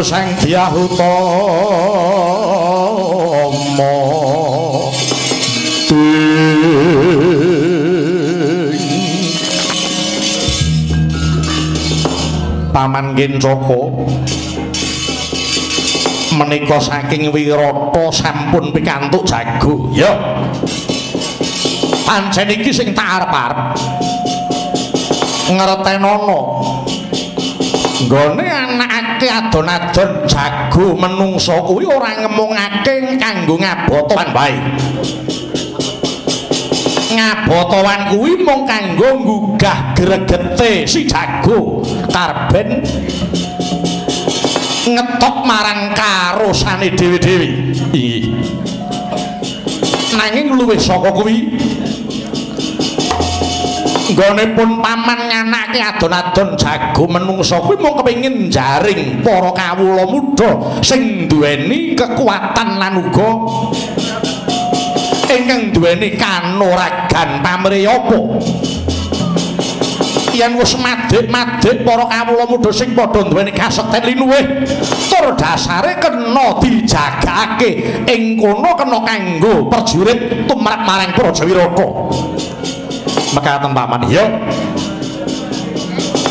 Mangku sang diahutama Paman Kincaka menika saking Wirata sampun pikantuk jago. Ya. Pancen iki sing tak arep-arep. Ngertenono. Nggone anakake adon-adon jago menungso. Kuwi ora ngemungake kanggo ngabotoan wae ngabotoan kuwi mung kanggo nggugah gregete si jago. Karben ngetok marang karosane dhewe-dhewe. Nanging luwih saka kuwi nggone pun paman nyanake adon-adon jago menungso kuwi mung kepengin jaring para kawula muda sing duweni kekuatan lan uga ingkang duweni kanoragan pamriyapa yen wis madhek-madhek para kawula muda sing padha duweni kasekten linuwih tur dasare kena dijagake ing kono kena kanggo perjurit tumrap marang Praja Wiraka mekaten paman ya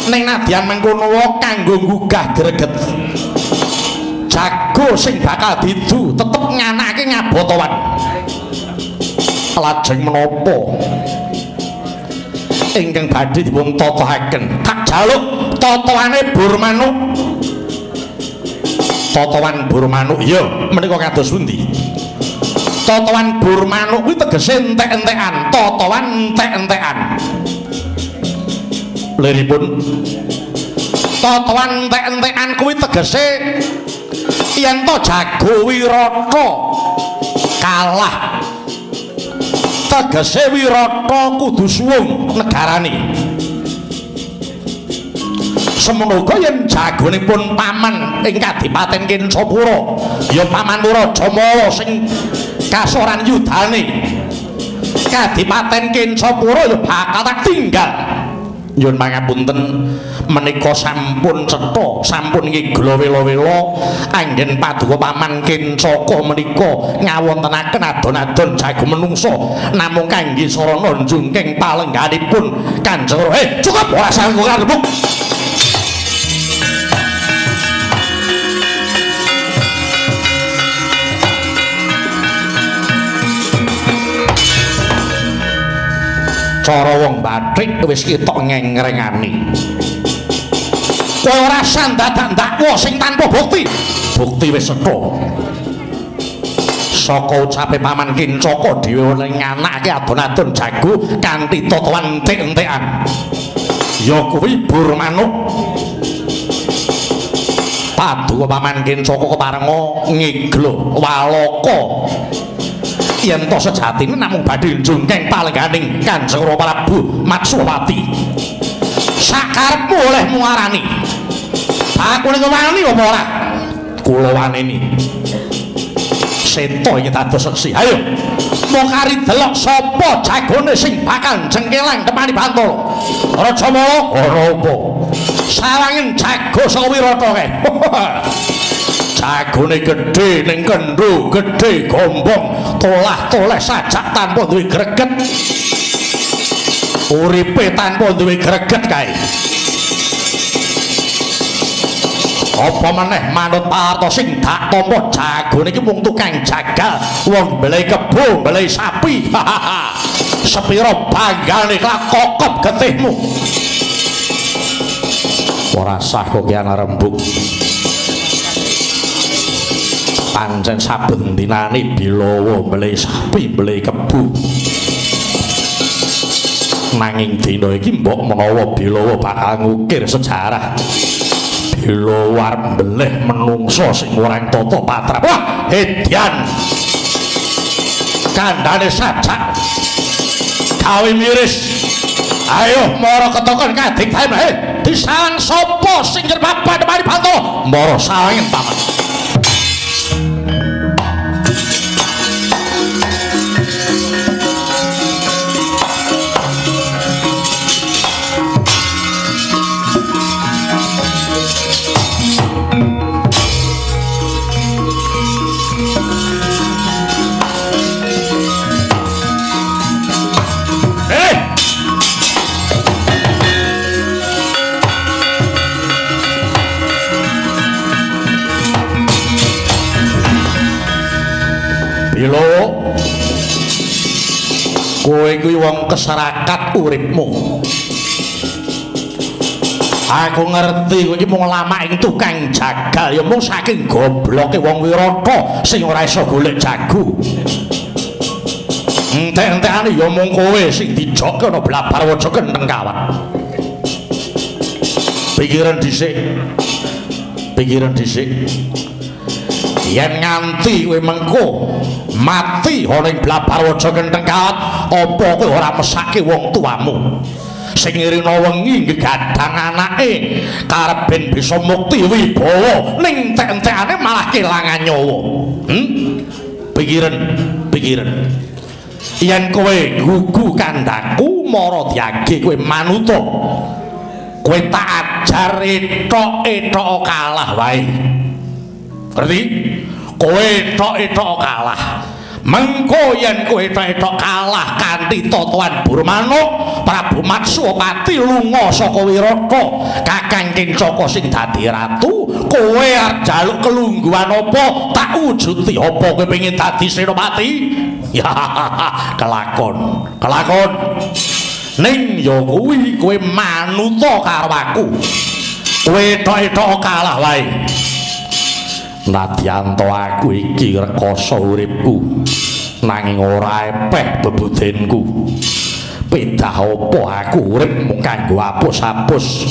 ning nadyan mengkono wae kanggo nggugah greget. Jago sing bakal didu tetep nganake ngabotowan lajeng menapa ingkang badhe dipun tatahaken tak jaluk tatawane bur manuk tatawan bur manuk ya menika kados pundi tatawan bur manuk kuwi tegese entek-entekan tatawan entek-entekan. Liripun. Tatawan entek-entekan kuwi tegese yen to jago wirata kalah. Tegese wirata kudu suwung negarane. Semono uga yen jagonipun paman ing kadipaten Kinsapura ya paman Raja Mala sing kasoran yudane kadipaten Kinsapura ya bakal tak tinggal. Nyuwun pangapunten menika sampun cetha sampun ngigla wela-wela anggen paduka paman Kincaka menika ngawontenaken adon-adon jago menungso namung kangge sarana njungking palengganipun Kanjeng Eh cukup ora sanggup karbuk cara wong bathik wis ketok ngengrengani kowe ora sandadak ndakwa sing tanpa bukti. Bukti wis setha saka ucape paman kincaka dhewe nganake adon-adon jago kanthi totoan entek-entekan ya kuwi bur manuk. Paduka paman kincaka keparenga ngiglo walaka yen to sejatine namung badhe njungkeng palengganing Kanjeng Prabu Matswati. Sakarepmu oleh muarani. Aku ning wani apa ora? Kula waneni. Seta iki dados seksi. Ayo. Kari delok sapa jagone sing bakal jengkelang temani Bantala. Raja Mala ora apa. Sawangin jago Wirata kae. jagone gedhe ning kendho gedhe gombong tolah-toleh sajak tanpa duwe greget. Uripe tanpa duwe greget kae. Apa maneh manut parto sing dak tampa jagone iki mung tukang jagal. Wong mbelai kebo mbelai sapi. Sepira banggane kokop getihmu. Ora sah kok ki ana rembug pancen saben dinane bilawa mleh sapi mleh kebu nanging dina iki mbok menawa bilawa bakal ngukir sejarah. Bilawa arep mleh menungso sing ora tata patrap. Wah edian kandhane sajak. Gawe miris. Ayo mara ketokon kadik tae he dadi salang sapa sing nyerbab pademani bantu mara sawangen paman Kowe kuwi wong keserakat uripmu. Aku ngerti kowe iki mung lama ing tukang jagal. Ya mung saking gobloke wong Wirata sing ora iso golek jago Entek-entekane ya mung kowe sing dijokke ana blabar waja kenteng kawat. Pikiran dhisik. Pikiran dhisik. Yen nganti kowe mengko mati ana ing blabarwaja kenteng kawat apa kowe ora mesake wong tuamu? Sing irina wengi gegadang anake. Karep ben bisa mukti wibawa ning entek-entekane malah kelangan nyawa. Hm pikiran pikiran. Yen kowe gugu kandhaku mara diage kowe manuta. Kowe tak ajar etok-etok kalah wae. Ngerti? Kowe tok-tok kalah mengko yen kowe tok-tok kalah kanthi totoan Burmana Prabu Matsupati lunga saka Wirata Kakang Kincaka sing dadi ratu kowe arep jaluk kelungguhan apa? Tak wujuti apa kowe pengin dadi senopati? Ya kelakon kelakon. Ning ya kuwi kowe manuta karo aku. Kowe tok-tok kalah wae Nadyanto aku iki rekoso uripku. Nanging ora epeh bebudenku pedah apa aku urip mung kanggo apus-apus?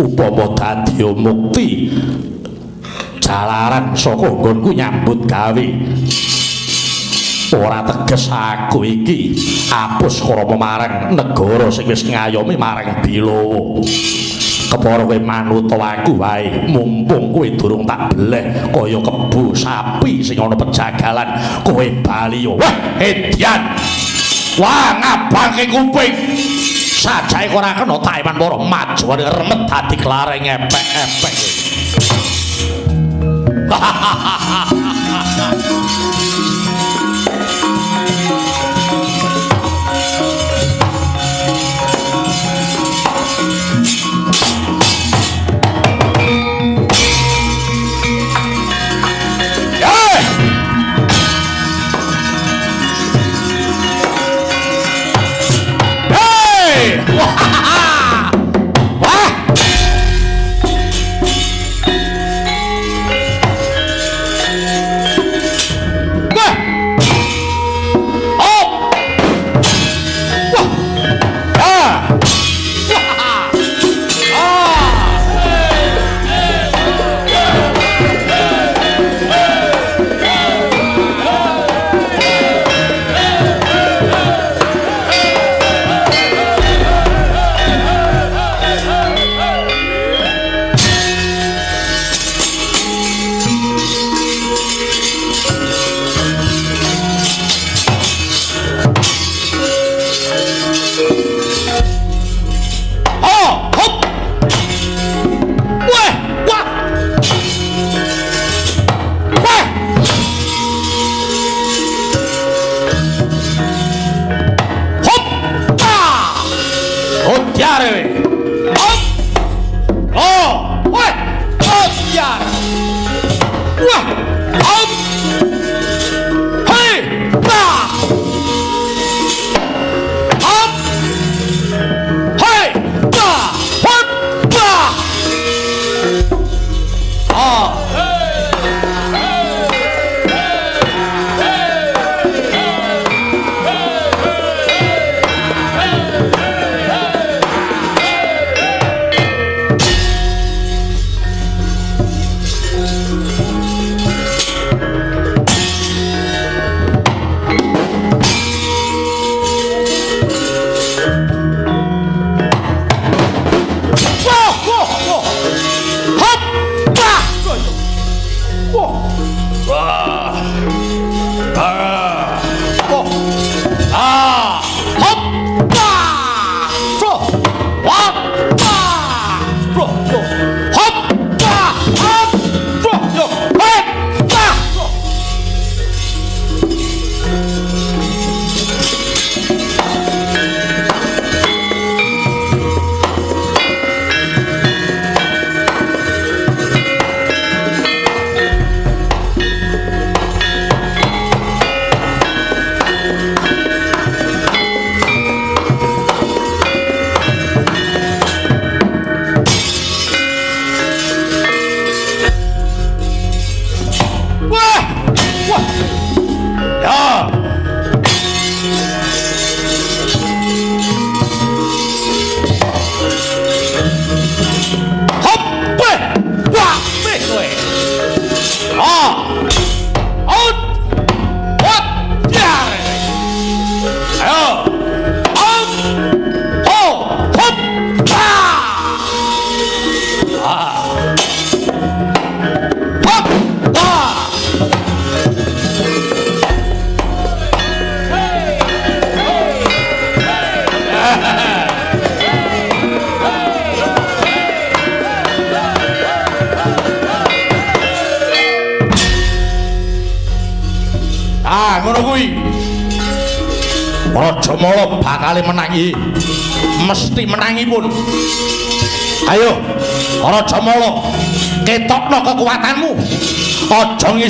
Upama dadi mukti jalaran saka nggonku nyambut gawe. Ora teges aku iki apus krama marang negara sing wis ngayomi marang Bilowo kepara kowe manut aku wae. Mumpung kowe durung tak beleh kaya kebu sapi sing ana pejagalan kowe bali yo. Wah edian wah ngabangke kuping! Sajae ora kena taiman para maju remet dadi klareng epek-epek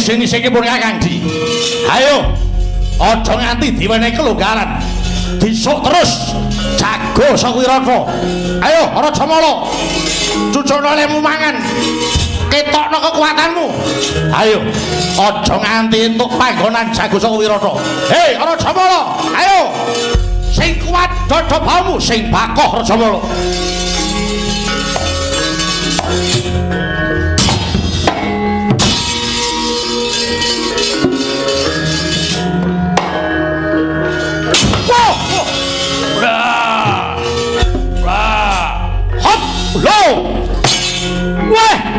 Aja ngisi-ngisike pun Kakang Di. Ayo, aja nganti diwenehi kelonggaran. Disuk terus jago Sawirata. Ayo, Raja Mala. Cucukno lemu mangan. ketokno kekuatanmu. Ayo, aja nganti entuk panggonan Jagosa Wirata. Hei, Rajamala, ayo. Sing kuat dodhobamu, sing bakoh 我喂。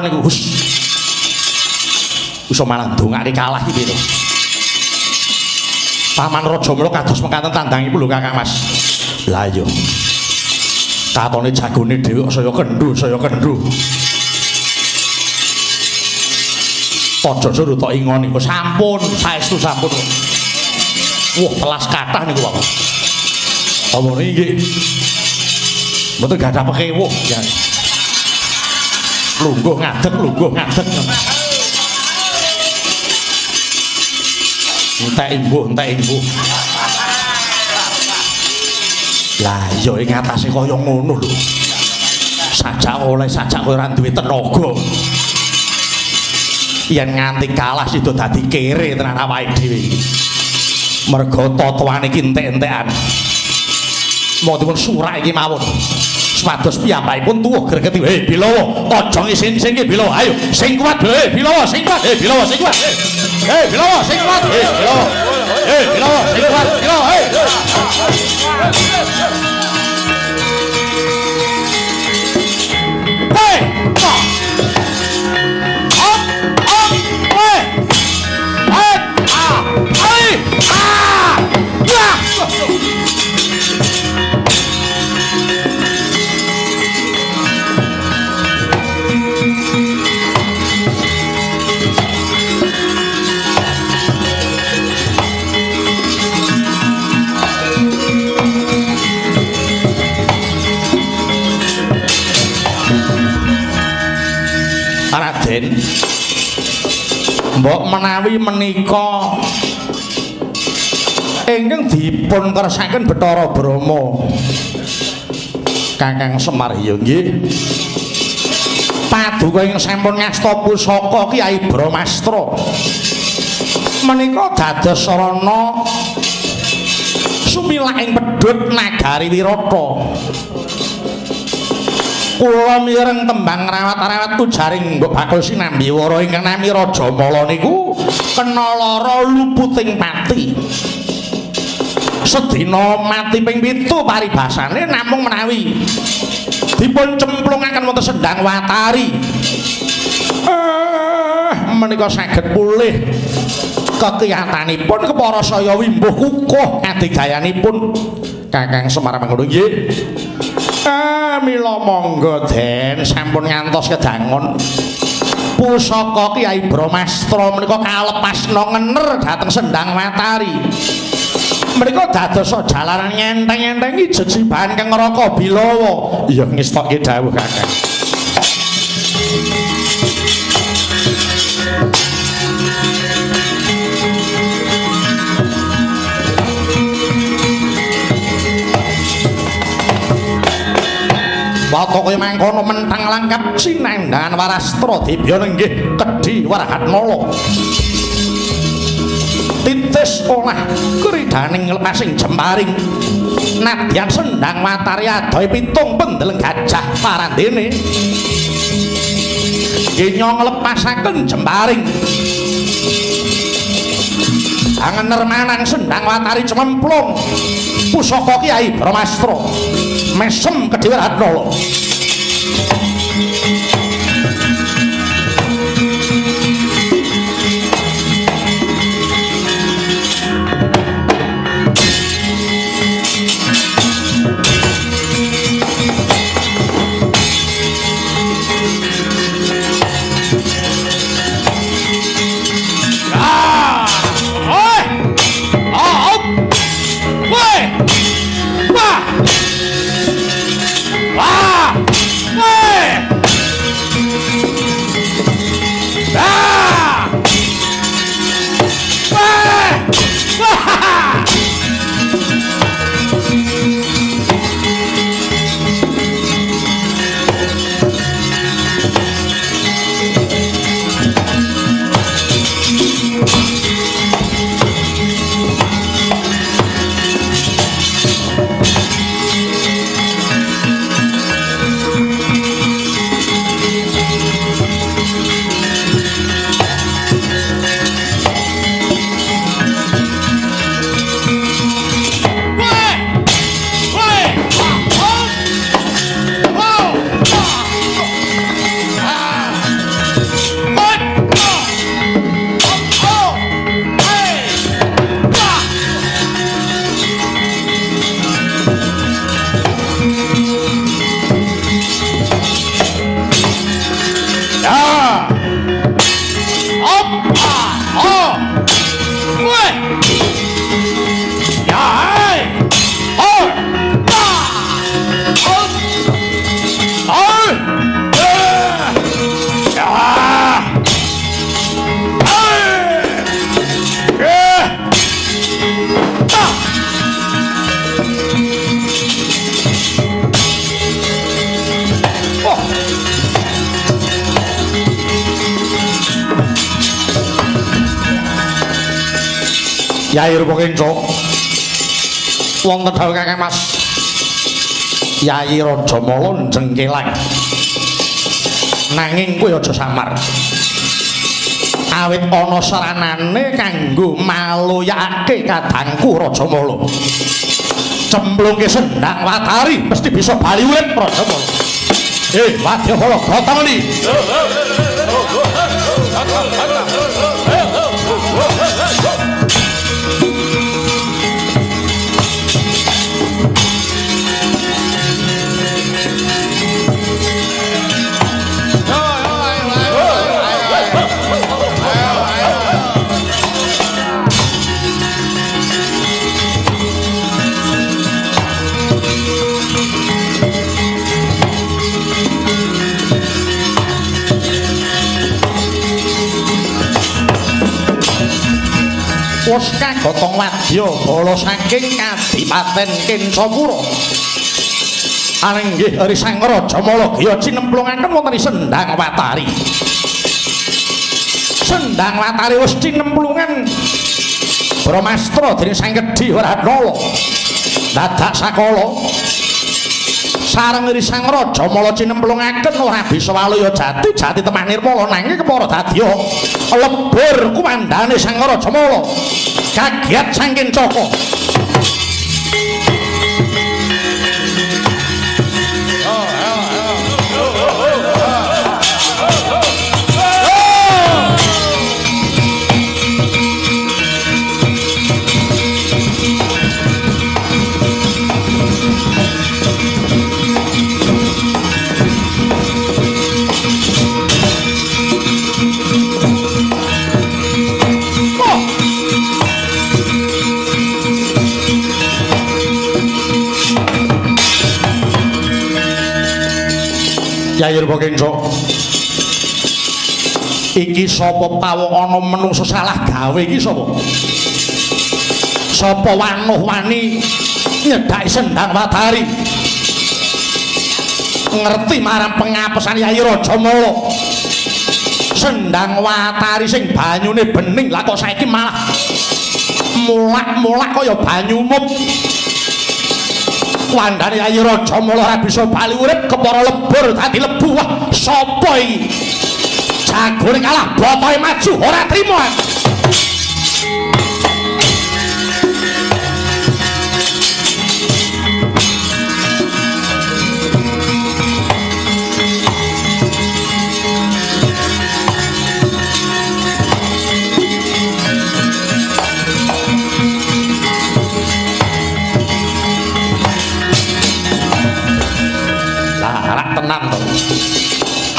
Rajamala. iso malah ndongake kalah iki to. Paman Raja Mula kados mekaten tandangipun lho Kakang Mas. Lah iya. Katone jagone dhewe saya kendhu, saya kendhu. Aja suruh tok ingon iku sampun, saestu sampun. Wah, telas kathah niku, Pak. Omong iki. Mboten gadah pekewuh, ya. Lungguh ngadeg, lungguh ngadeg. entek imbuh entek imbuh lah iya ing atase kaya ngono lho. Sajak oleh sajak kowe ora duwe tenaga. Yen nganti kalah sida dadi kere tenan awake dhewe mergo totoane iki entek-entekan. Mau dipun surak iki mawon supados piyambakipun tuwuh gregeti. He bilawa aja ngisin-isin iki bilawa ayo sing kuat he bilawa sing kuat. He bilawa sing kuat. Hei, Bilawa, sing kuat. Hei, Bilawa. Hei, Bilawa, sing kuat. Bilawa, hei. Raden Mbok menawi menika ingkang dipun kersakaken Bathara Brahma Kakang Semar ya nggih. Paduka ing sampun ngasta pusaka Kyai Brahmastra. Menika dados sarana sumilaking pedhut nagari Wirata. Kula mireng tembang rawat-rawat tujaring Mbok Bakul Sinambi Wara ingkang nami Raja Mala niku kena lara luputing pati. Sedina mati ping 7 paribasane namung menawi dipun cemplungaken wonten sendang watari. Eh, menika saged pulih kekiyatanipun kepara saya wimbuh kukuh adigayanipun Kakang Semar mangkono nggih. Eh, mila monggo Den sampun ngantos kedangon. Pusaka Kyai Brahmastra menika kalepasna ngener dhateng Sendang Watari. Menika dados jalaran ngenteng-enteng iki jejiban kang neraka Bilawa. Iya ngestokke dawuh Kakang. Kaya mangkono mentang langkap sinendangan warastra dibya nenggih kedhi warahatnala. Titis olah kridaning lepasing jemparing. Nadyan sendang matari adoh pitung pendeleng gajah parandene. Ginyo nglepasaken jemparing. Angener manang sendang watari cememplung pusaka Kyai Brahmastra. Mesem kedhewe Ratnala. Yai Yai Raja Mala jengkelang nanging kowe aja samar. Awit ana saranane kanggo maloyake kadangku Raja Mala. Cemplungke sendang watari mesti bisa bali urip Raja Mala. Eh wadya kala gotong li wis kagotong wadya bala saking Kadipaten Kincapura Aning nggih Ri Sang Raja Malagya cinemplungaken wonten Sendang Watari. Sendang Watari wis cinemplungan Brahmastra dening Sang Gedhi Waranala. Dadak sakala sareng iri sang raja mala cinemplungaken ora bisa waluya jati jati temah nirmala nanging kepara dadya lebur kumandane sang raja mala. Kaget saking caka Kyai Rupakenca. Iki sapa pawong ana menungsa salah gawe iki sapa? Sapa wanuh wani nyedhaki sendang watari? Ngerti marang pengapesan Yai Raja Mala. Sendang watari sing banyune bening lah kok saiki malah mulak-mulak kaya banyu umum. Wandane ayi raja mula ora bisa bali urip kepara lebur dadi lebu wah sapa iki? Jagore kalah botohe maju ora trimo tenan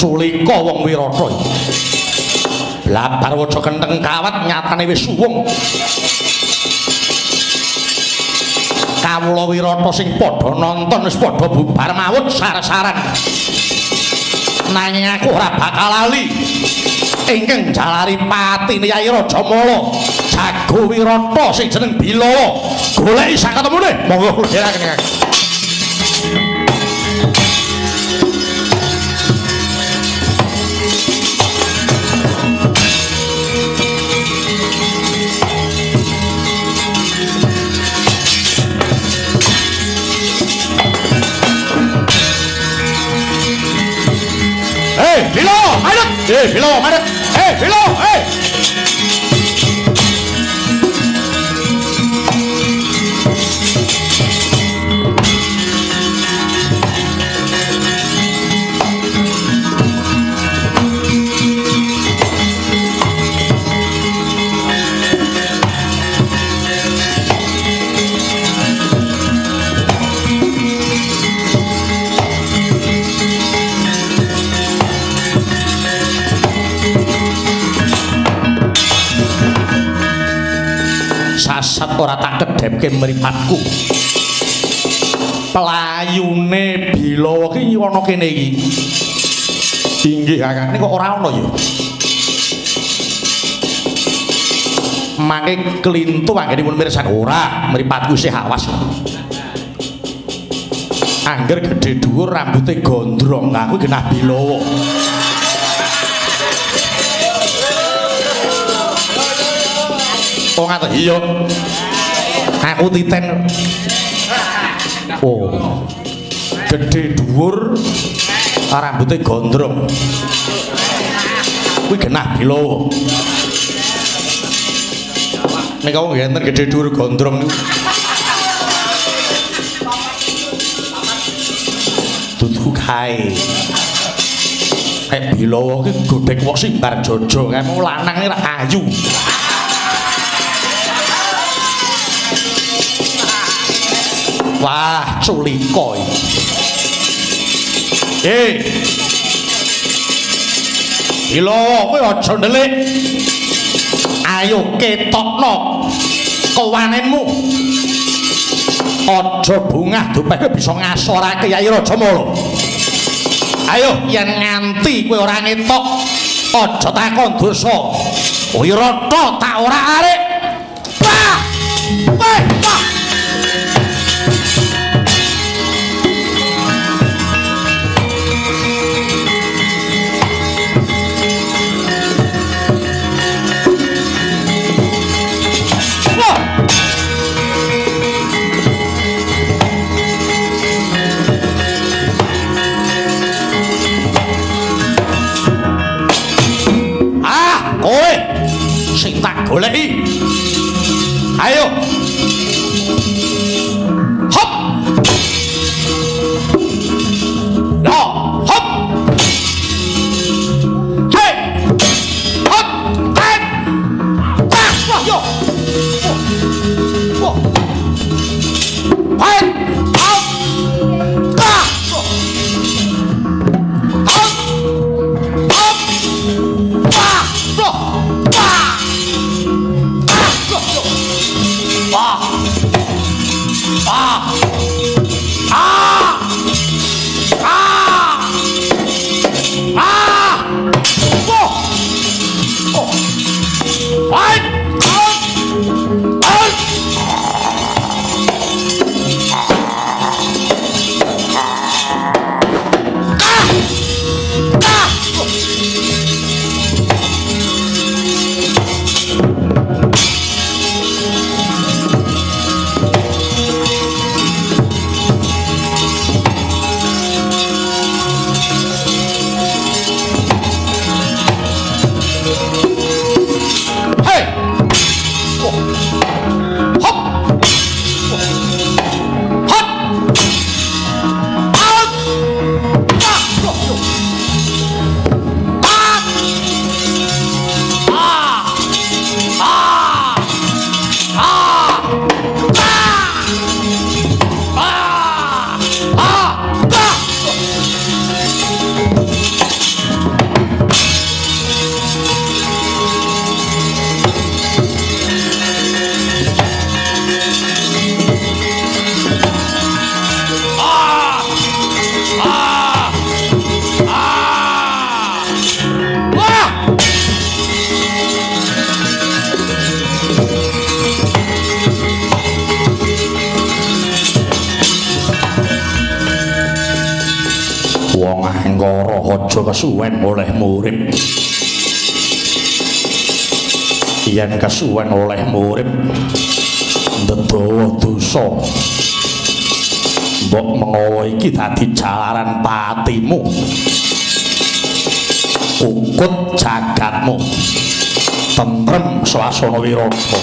Culika wong Wirata. Blabar waca kenteng kawat nyatane wis suwung. Kawula Wirata sing padha nonton wis padha bubar mawut sar-saran. Nanging aku ora bakal lali. Ingkang jalari pati Nyai Raja Mala. Jago Wirata sing jeneng Bilawa. Goleki sak ketemune. Monggo kula dherekaken. Hei, Bilo, madep. Hei, Bilo, madep. Hei, Bilo, hei. ora tak kedhepke mripatku. Pelayune Bilawa ki ana kene iki. Inggih Kakang, kok ora ana ya? Mangke klintu anggenipun mirsani ora, mripatku isih awas. Angger gedhe dhuwur rambuté gondrong, aku genah Bilawa. Iya. aku titen oh. Gede dhuwur. Rambutnya gondrong. Kuwi genah bilowo nek kamu ngenten gede dhuwur gondrong. Kae. Nek bilowo ki godhek kok simbar jojo kamu lanang ora ayu Wah, culika iki. Eh. Ilo kowe aja ndelik. Ayo ketokno kewanenmu. Aja bungah dupek bisa ngasorake Yai Rajamala. Ayo yen nganti kowe ora ngetok, aja takon dosa. Wirata tak ora arek. Wah! Wah! ¡Ole! ¡Adiós! Kesuwen oleh murid ndedawa dosa. Mbok mengawa iki dadi jalaran patimu. Ukut jagatmu. Tentrem swasana wirata.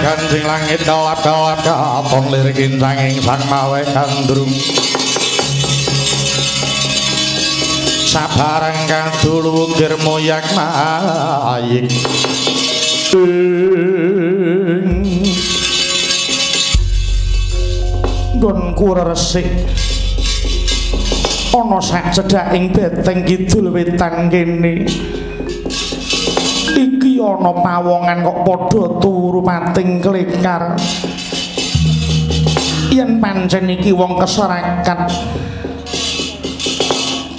kancing langit kalap kalap kapong lirikin ing sang mawe kandrung sabarang kadulu gir moyak naik gon resik. Ana sak cedhak ing beteng kidul wetan kene. Ana pawongan kok padha turu mating klekar yen pancen iki wong keserakat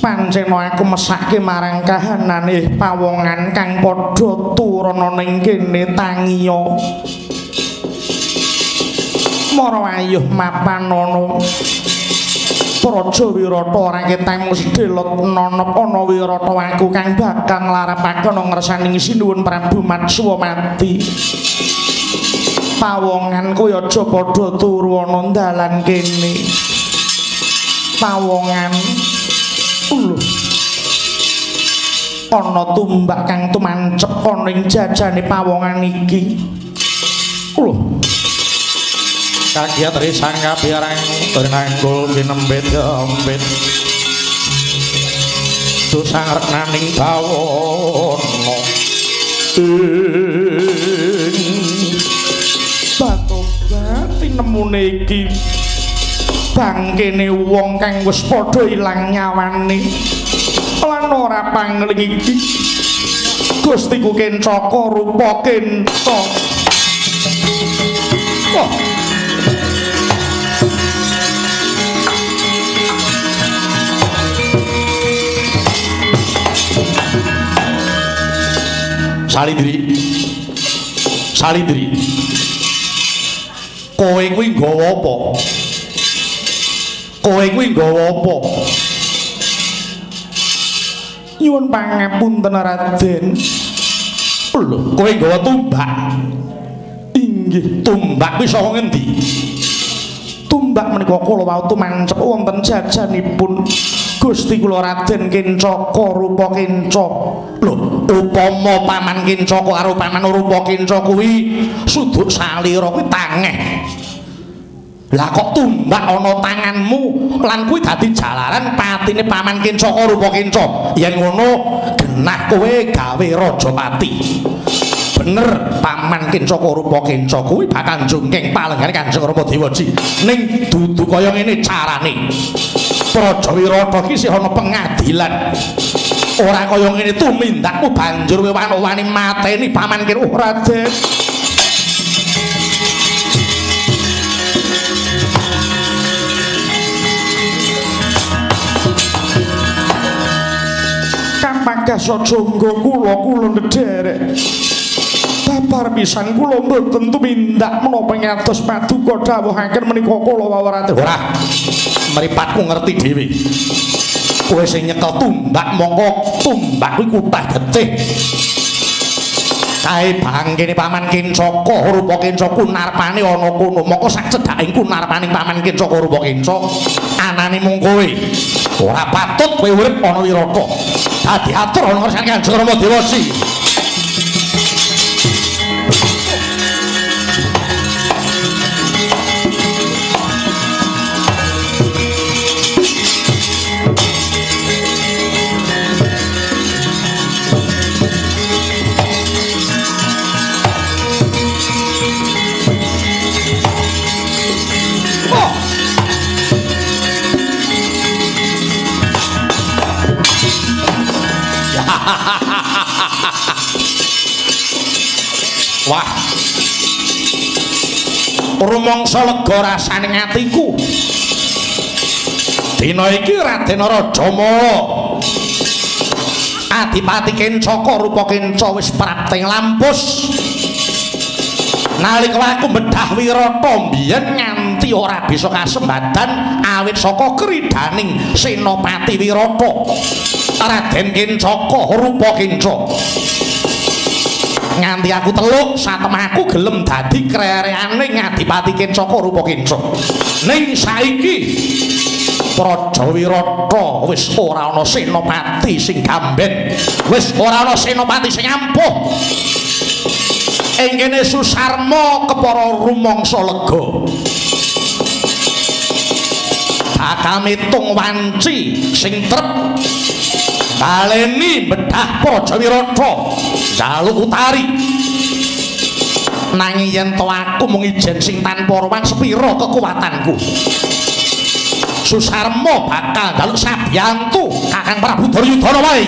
pancen aku mesake marang kahanane pawongan kang padha turu ana ning kene tangiya mara ayuh mapan ana Praja Wirata ora ketang sedelot nonop ana Wirata aku kang bakal nglarapaken ngersani sinuwun Prabu Matswa mati. Pawongan kowe aja padha turu ana dalan kene. Pawongan uluh ana tumbak kang tumancep ana ing jajane pawongan iki. Uluh kagiat risang kapireng tenanggul ginembet gembet susang renaning bawono nemune iki. Bangkene wong kang wis padha ilang nyawane lan ora pangling iki. Gustiku kencaka rupa kento oh. Salindri. Salindri. Kowe kuwi nggawa apa? Kowe kuwi nggawa apa? nyuwun pangapunten Raden lho kowe nggawa tumbak inggih tumbak kuwi saka ngendi tumbak menika kula wau tumancep wonten jajanipun Gusti kula Raden Kincaka rupa kinca lho upama paman Kincaka karo paman rupa kinca kuwi suduk salira kuwi tangeh Lah kok tumbak ana tanganmu lan kuwi dadi jalaran patine paman Kincaka rupa kinca. Yen ngono genah kowe gawe Rajapati. Bener paman Kincaka rupa kinca kuwi bakal jungking palenggane Kanjeng Rama Dewaji. Ning dudu kaya ngene carane. Praja Wirata ki isih ana pengadilan. Ora kaya ngene tumindakmu banjur kowe wani mateni paman Kincaka Raden. Kampangkasa Jonggo kula kula ndherek. Babar pisan kula mboten tumindak menapa ngatos paduka dawuhaken menika kula wawarate. Ora. Mripatku ngerti dhewe. Kowe sing nyekel tumbak mongko tumbak kuwi kutah getih. Kae bangkene paman Kincaka rupa Kinca kunarpane ana kono. Mongko sak cedhaking kunarpaning paman Kincaka rupa Kinca anane mung kowe. Ora patut kowe urip ana Wirata. Dadi atur ana ngersane Kanjeng Rama Dewasi. Rumangsa lega rasane atiku. Dina iki Raden Rajamala. Adipati Kencaka rupa Kenca wis prapting lampus. Nalika aku bedah Wirata mbiyen nganti ora bisa kasembadan awit saka kridaning Senopati Wirata. Raden Kencaka rupa Kenca. Nganti aku teluk satemahku gelem dadi krereane ngadipati Kencaka rupa Kenca. Ning saiki Praja Wirata wis ora ana senopati sing gamben. Wis ora ana senopati sing ampuh. Ing kene Susarma kepara rumangsa lega. Bakal mitung wanci sing trep baleni bedah Praja Wirata jaluk utari. Nanging yen to aku mung ijen sing tanpa ruang sepira kekuatanku. Susarma bakal jaluk sabyantu Kakang Prabu Duryudana wae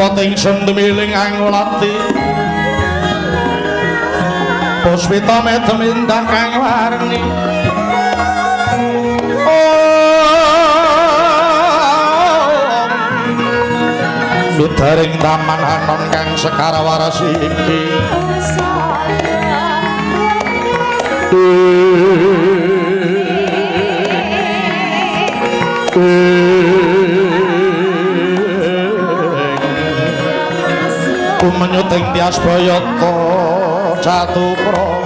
Ingsun tumiling angulati Puspita medem indah kang warni. Sudaring taman hanon kang sekara waras iki Kumenyuting tias bayata jatuh promo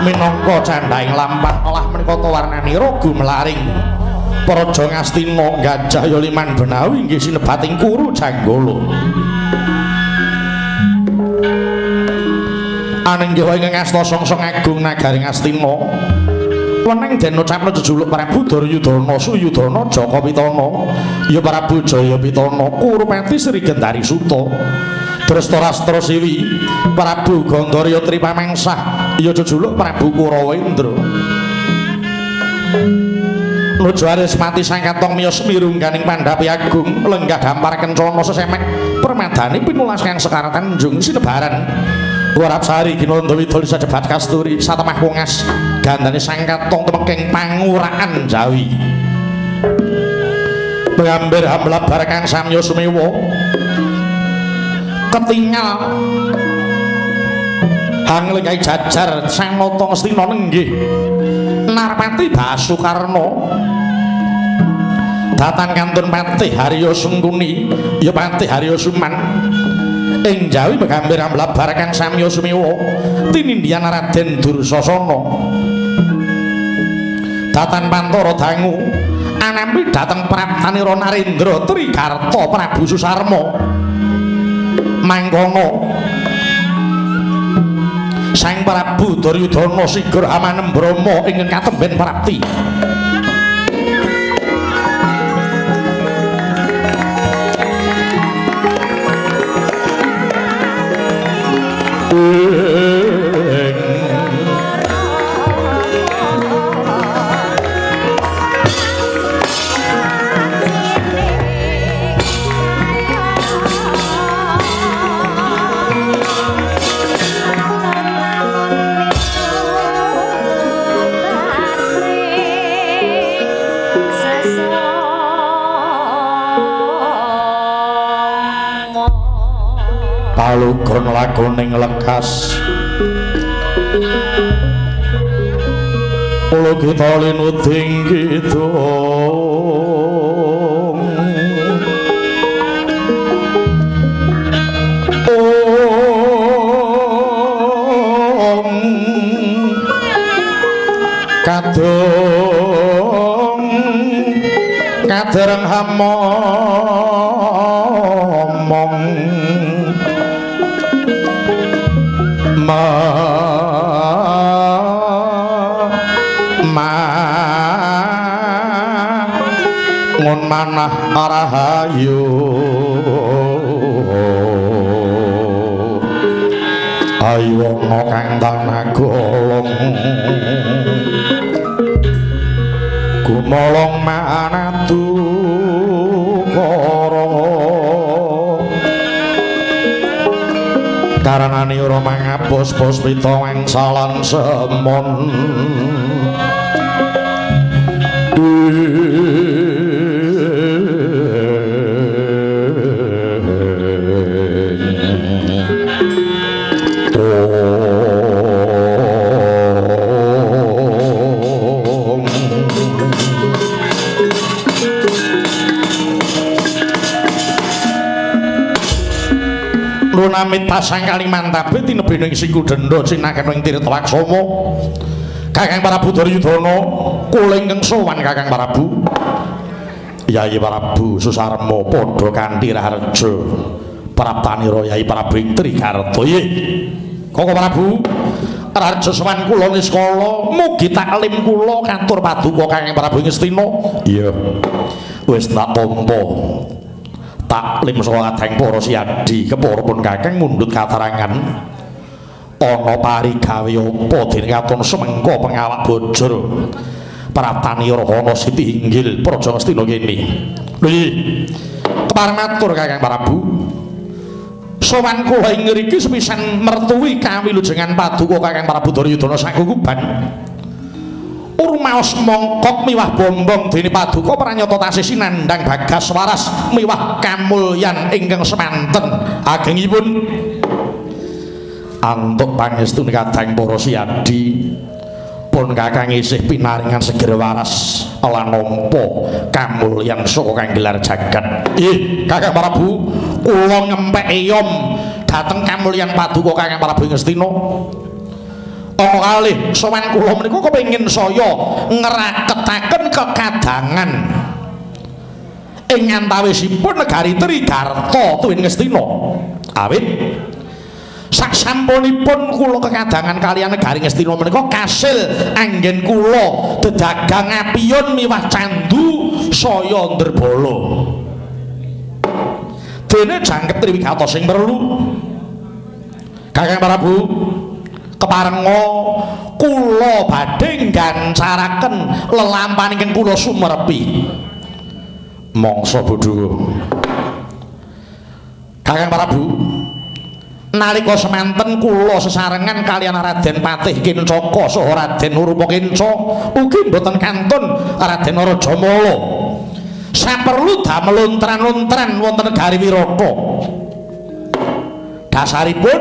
minangka candhaing lampah olah menika warnani rogo melaring. Praja ngastina gajah ya liman benawi inggih sinebating kuru janggala aning nggih wae ngasta songsong agung nagari ngastina weneng den ucapna jejuluk Prabu Duryudana Suyudana Jaka Pitana ya Prabu Jayapitana Kurupati Sri Gendari Suta. Drastarastra Siwi Prabu Gandharya Tripamengsah. Ya jejuluk Prabu Kurawendra Nuju aris mati sangkatong miyos mirungganing pandhapi agung lenggah dampar kencana sesemek. Permadani pinulas kang sekaratan njung sinebaran Warap sari kinondo widol sedebat kasturi satemah kungas gandane sangkatong temeking panguraan jawi. Mengambil hamlah barakan samyo sumewo ketinggal hang lengai jajar sang notong stino nenggih. Narpati basukarno datan kantun pati haryo sungkuni. Ya pati haryo suman ing Jawi megambir amblabar kang samya sumiwa tinindian Raden Dursasana. Datan pantara dangu anampi dateng Praptanira Narendra Trigarta Prabu Susarma. Mangkono Sang Prabu Duryudana Sigur Hamanem Brama ingkang katemben Prapti lagoning lekas Ulo kita linuding gitu Kadung. Kadereng hamomong ngon manah arahayu ayu ana kang tanagolong gumolong manatu kara karanane ora mangapus puspita wangsalan semon Nunamit pasang Kalimantabe tinebene siku denda cinaken ing Tirta Waksama. Kakang Prabu Duryudana kula ingkang sowan Kakang Prabu. Yayi Prabu Susarma padha kanthi raharja. Praptanira Yayi Prabu ing Trigarta. Nggih. Koko Prabu Raharja sowan kula niskala mugi taklim kula katur paduka Kakang Prabu Ngastina. Iya. Wis tak tampa. Taklim saka kadang para siadi kepurpun kakang mundhut katerangan. Ana parigawe apa? Dening katon semengko pengawak bojor. Pratani Rahana Siti Inggil Praja Ngastina kene. Lho kepareng matur Kakang Prabu. Sowan kula ing ngriki sepisan mertuwi kawilujengan paduka Kakang Prabu Duryudana sakukuban Urmaos mongkok miwah bombong. Dene paduka pranyata tasih sinandang bagas waras miwah kamulyan ingkang semanten. Agengipun antuk pangestune kadang para siyadi pun kakang isih pinaringan seger waras. Lan nampa kamulyan saka kang gelar jagat. Ih kakang Prabu kula ngempek eyom dateng kamulyan paduka kakang Prabu Ngastina Apa kalih sowan kula menika kepengin saya ngraketaken kekadangan ing antawisipun negari Trigarta tuwin Ngastina awit. Saksampunipun kula kekadangan kalian negari Ngastina menika kasil anggen kula dedagang apiun miwah candu saya nderbala dene jangkep triwigata sing perlu. Kakang Prabu keparenga kula badhe gancaraken lelampahan ingkang kula sumerepi. Mangsa bodho. Kakang Prabu nalika semanten kula sesarengan kalian Raden Patih Kincaka saha Raden Urupa Kinca ugi mboten kantun Raden Rajamala. Saperlu damel lontran-lontran wonten negari Wirata dasaripun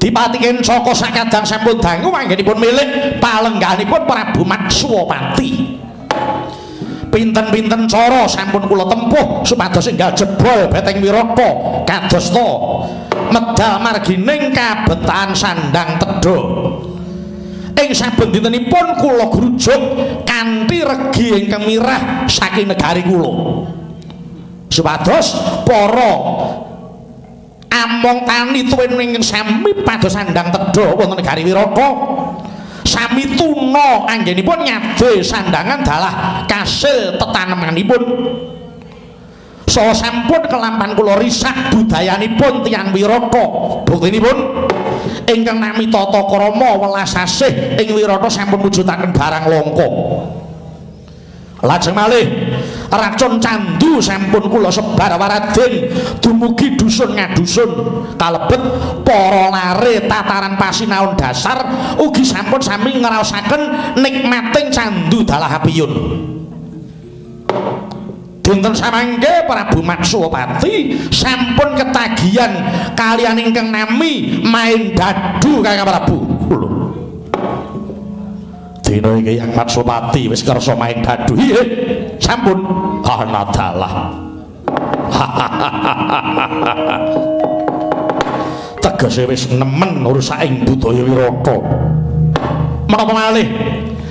dipatiken saka sakadang sampun dangu anggenipun milik palengganipun Prabu Maksuwapati pinten-pinten cara sampun kula tempuh supados enggal jebol beteng wiraka kados to medal margining kabetan sandang tedha. Ing saben dintenipun kula grujuk kanthi regi ingkang mirah saking negari kula. Supados para among tani tuwin ing sami pados sandang tedha wonten negari Wiraka. Sami tuna anggenipun nyade sandangan dalah kasil tetanemanipun saha sampun kelampan kula risak budayanipun tiyang Wiraka. Buktinipun ingkang nami tata krama welas asih ing Wirata sampun mujudaken barang langka. Lajeng malih racun candu sampun kula sebar waraden dumugi dusun ngadusun. Kalebet para lare tataran pasinaon dasar ugi sampun sami ngraosaken nikmating candu dalah apiyun dinten samangke Prabu Maksuwapati sampun ketagihan kalian ingkang nami main dadu Kakang Prabu. lho dina iki yang Matsupati wis kersa main dadu iya sampun. Ana dalah tegese wis nemen urusaking budaya Wirata menapa malih?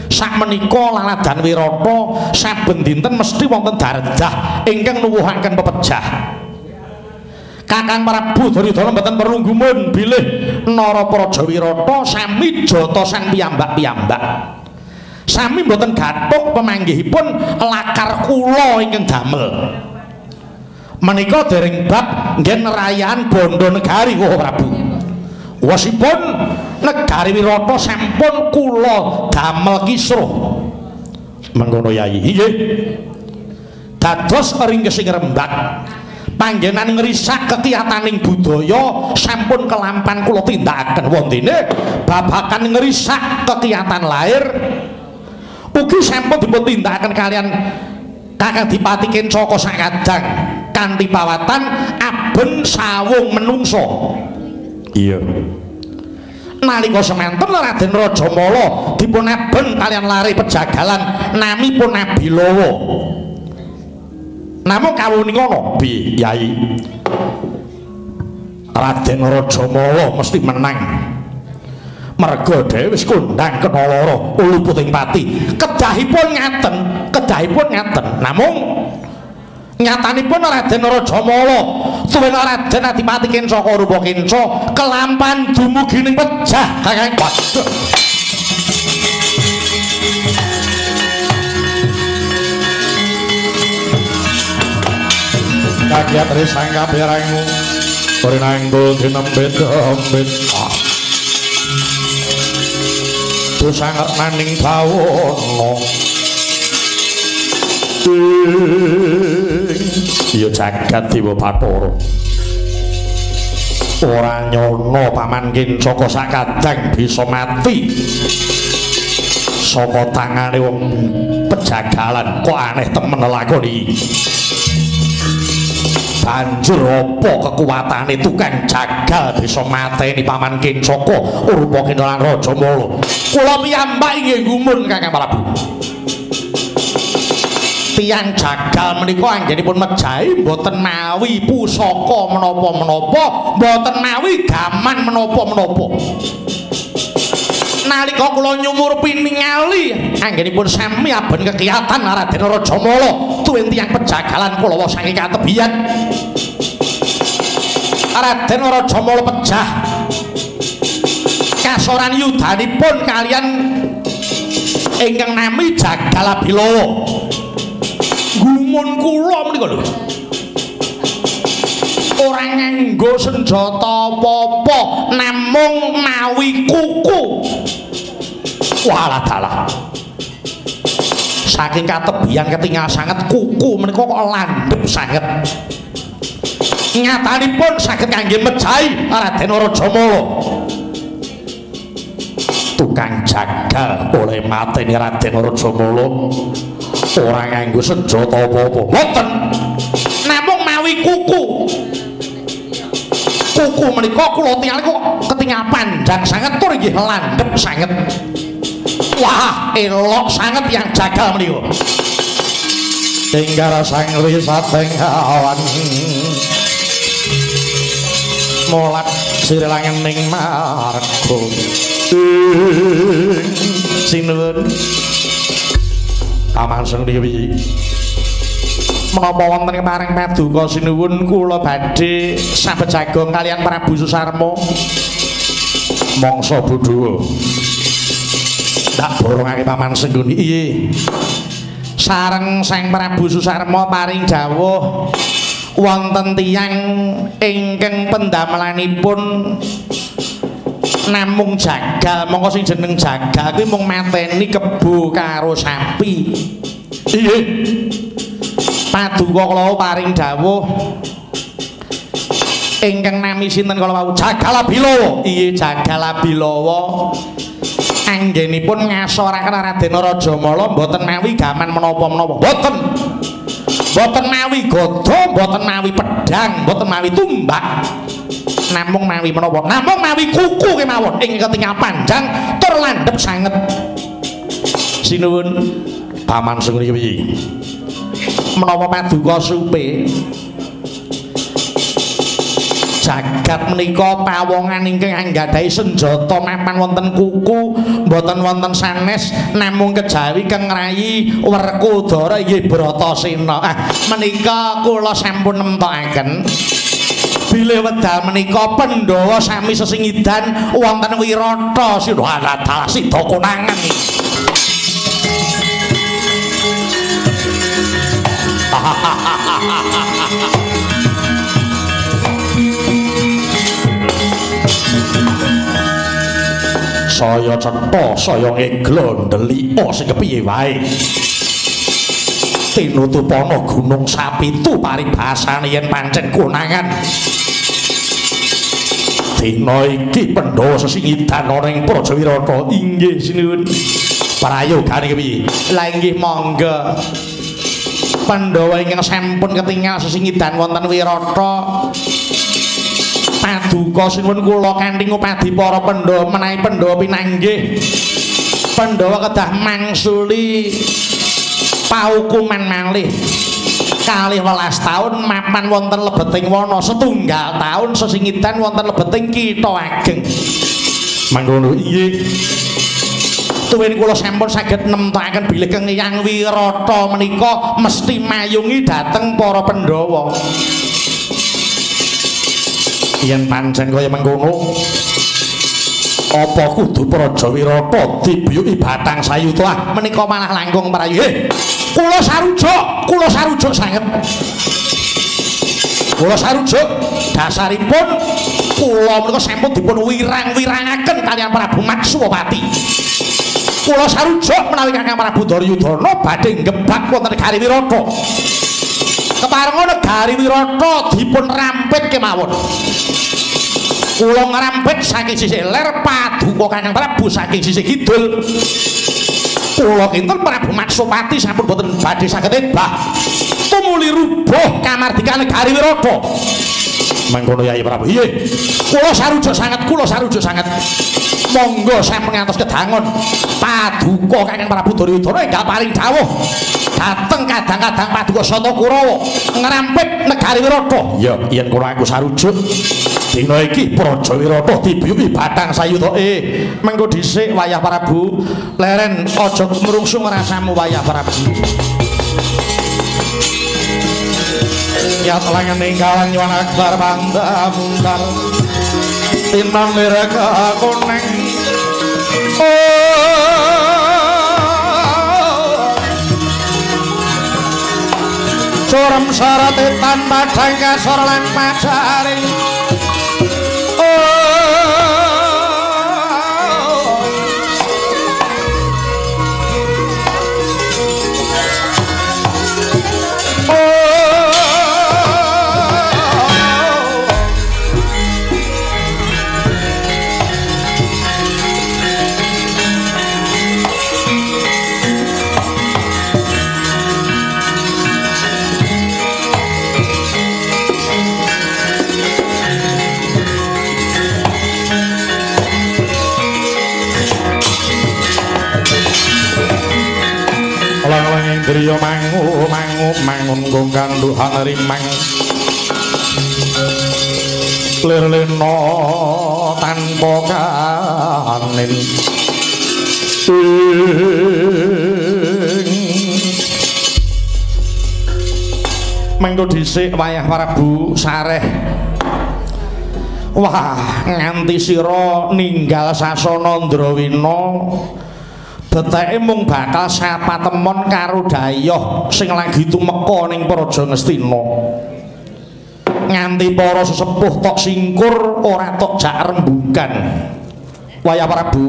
Sak menika laladan Wirata saben dinten mesti wonten dardah ingkang nuwuhaken pepejah. Kakang Prabu Duryudana mboten perlu gumun bilih Narapraja Wirata sami jotosan piyambak-piyambak sami mboten gathuk pemanggihipun lakar kula ingkang damel. Menika dereng bab nggih nerayaan bondo negari kula Prabu. Wasipun negari Wirata sampun kula damel kisruh. Mengkono yai. Nggih dados ringkes sing rembak panggenan ngrisak kekiyataning budaya sampun kelampan kula tindakaken wontene babakan ngrisak kekiyatan lahir ugi sampun dipun tindakaken kalian Kakang Dipati Kencaka sakadang kanthi pawatan aben sawung menungso. Iya. Nalika semanten Raden Rajamala dipun aben kalian lari pejagalan namipun Nabilawa. Namung kawuning ngono, Bi Yai. Raden Rajamala mesti menang. Merga dhewe wis kondang kena lara ulu puting pati. Kedahipun ngaten kedahipun ngaten. Namung nyatanipun Raden Rajamala tuwin Raden Adipati Kincaka Rupa Kinca kelampan dumugi ning pejah kakang kagiat risang kabirangmu Rinang bul dinembet ombet ah sangat maning bawono. Ya jagat dewa bathara. Ora nyono paman kincaka sakadang bisa mati. Saka tangane wong pejagalan kok aneh temen lakoni banjur apa kekuatane tukang jagal bisa mateni paman kincaka rupa kindalan raja mala kula piyambak inggih gumun kakang prabu tiang jagal menika anggenipun mejahi mboten mawi pusaka menapa-menapa mboten mawi gaman menapa-menapa nalika kula nyumur piningali anggenipun sami aben kekiyatan Raden Rajamala tuwin tiang pejagalan kula saking katebian Raden Rajamala pejah. Kasoran yudanipun kalian ingkang nami Jagal Abilawa gumun kula menika lho. Ora nganggo senjata apa-apa namung mawi kuku walah dalah saking katebian ketinggal sangat kuku menika kok landhep sanget nyatanipun saged kangge mejahi Raden Rajamala tukang jagal oleh mateni Raden Rajamala ora nganggo senjata apa-apa. Mboten. Namung mawi kuku. Kuku menika kula kok ketingal pandang sanget tur nggih landhep sanget. Wah, elok sanget yang jagal menika. Tinggal sang risateng awan. Molat sirilangening margo. Sinuwun. Paman Sengdewi. Menapa wonten kemaring paduka sinuwun kula badhe sabejagong kalian Prabu Susarmo. Mangsa Budhawa. Tak borongake Paman Sengguni. Iye. Sareng Sang Prabu Susarmo paring dawuh wonten tiyang ingkang pendamelanipun namung jagal. Mongko sing jeneng jagal kuwi mung mateni kebo karo sapi. Iya paduka kula paring dawuh ingkang nami sinten kala wau? Jagal abilawa. Iya jagal abilawa anggenipun ngasoraken Raden Rajamala mboten mawi gaman menapa-menapa. Mboten! Mboten mawi gada mboten mawi pedang mboten mawi tumbak. Namung mawi menapa? Namung mawi kuku kemawon. Ing ketingal panjang tur landhep sanget. Sinuwun paman sing iki menapa paduka supe jagat menika pawongan ingkang anggadhahi senjata mapan wonten kuku mboten wonten sanes namung kejawi kang ngrayi Werkudara inggih Bratasena ah menika kula sampun nemtokaken. Bilih wedal menika Pandhawa sami sesingidan wonten Wirata Sida konangan saya cetha saya ngeglo ndelika sing kepiye wae? Tinutupana gunung sapitu paribasane yen pancen konangan dina iki Pandhawa sesingidan ana ing Praja Wirata inggih sinuwun. Prayogane kepiye? La inggih monggo. Pandhawa ingkang sampun ketingal sesingidan wonten Wirata paduka sinuwun kula kanthi ngupadi para Pandhawa menawi Pandhawa pinanggih. Pandhawa kedah mangsuli paukuman malih. Kalih welas taun mapan wonten lebeting wana setunggal taun sesingitan wonten lebeting kita ageng. Mangkono iye. Tuwin kula sampun saged nemtokaken bilih Hyang Wirata menika mesti mayungi dhateng para Pandhawa yen pancen kaya mengkono. Apa kudu Praja Wirata dibuyuki batang sayuta menika malah langkung merayu. Kula sarujuk kula sarujuk sanget. Kula sarujuk dasaripun kula menika sampun dipun wirang-wirangaken kalian Prabu Maksumapati kula sarujuk menawi Kakang Prabu Duryudana badhe ngebak wonten negari Wirata negari Wirata dipun rampit kemawon. Kula ngrampit saking sisih ler paduka Kakang Prabu saking sisih kidul. Kula kinten Prabu Matsupati sampun boten badhe saged ebah. Tumuli rubuh kamardikan negari Wirata mangkono Yai Prabu. Iye kula sarujuk sanget kula sarujuk sanget. Monggo sampun ngantos kedangon. Paduka Kakang Prabu Duryudana enggal paling dawuh dateng kadang-kadang paduka Sata Kurawa ngrampit negari Wirata ya yen kula aku sarujuk. Dina iki Praja Wirata dibiyuki batang sayuda eh mengko dhisik wayah Prabu leren aja ngrungsung rasamu wayah Prabu. Ya telangan ninggalan nyuan akbar banda mundar Tinang liraka koneng. Oh Suram syarat tanpa tangga sorlan masari kang kanduhan rimang lirlena tanpa kanin. Mengko dhisik wayah Prabu sareh. Wah nganti sira ninggal sasana Ndrawina deteke mung bakal sapa temon karo dayoh sing lagi tumeka ning Praja Ngastina. Nganti para sesepuh tok singkur ora tok jak rembugan. Wayah Prabu,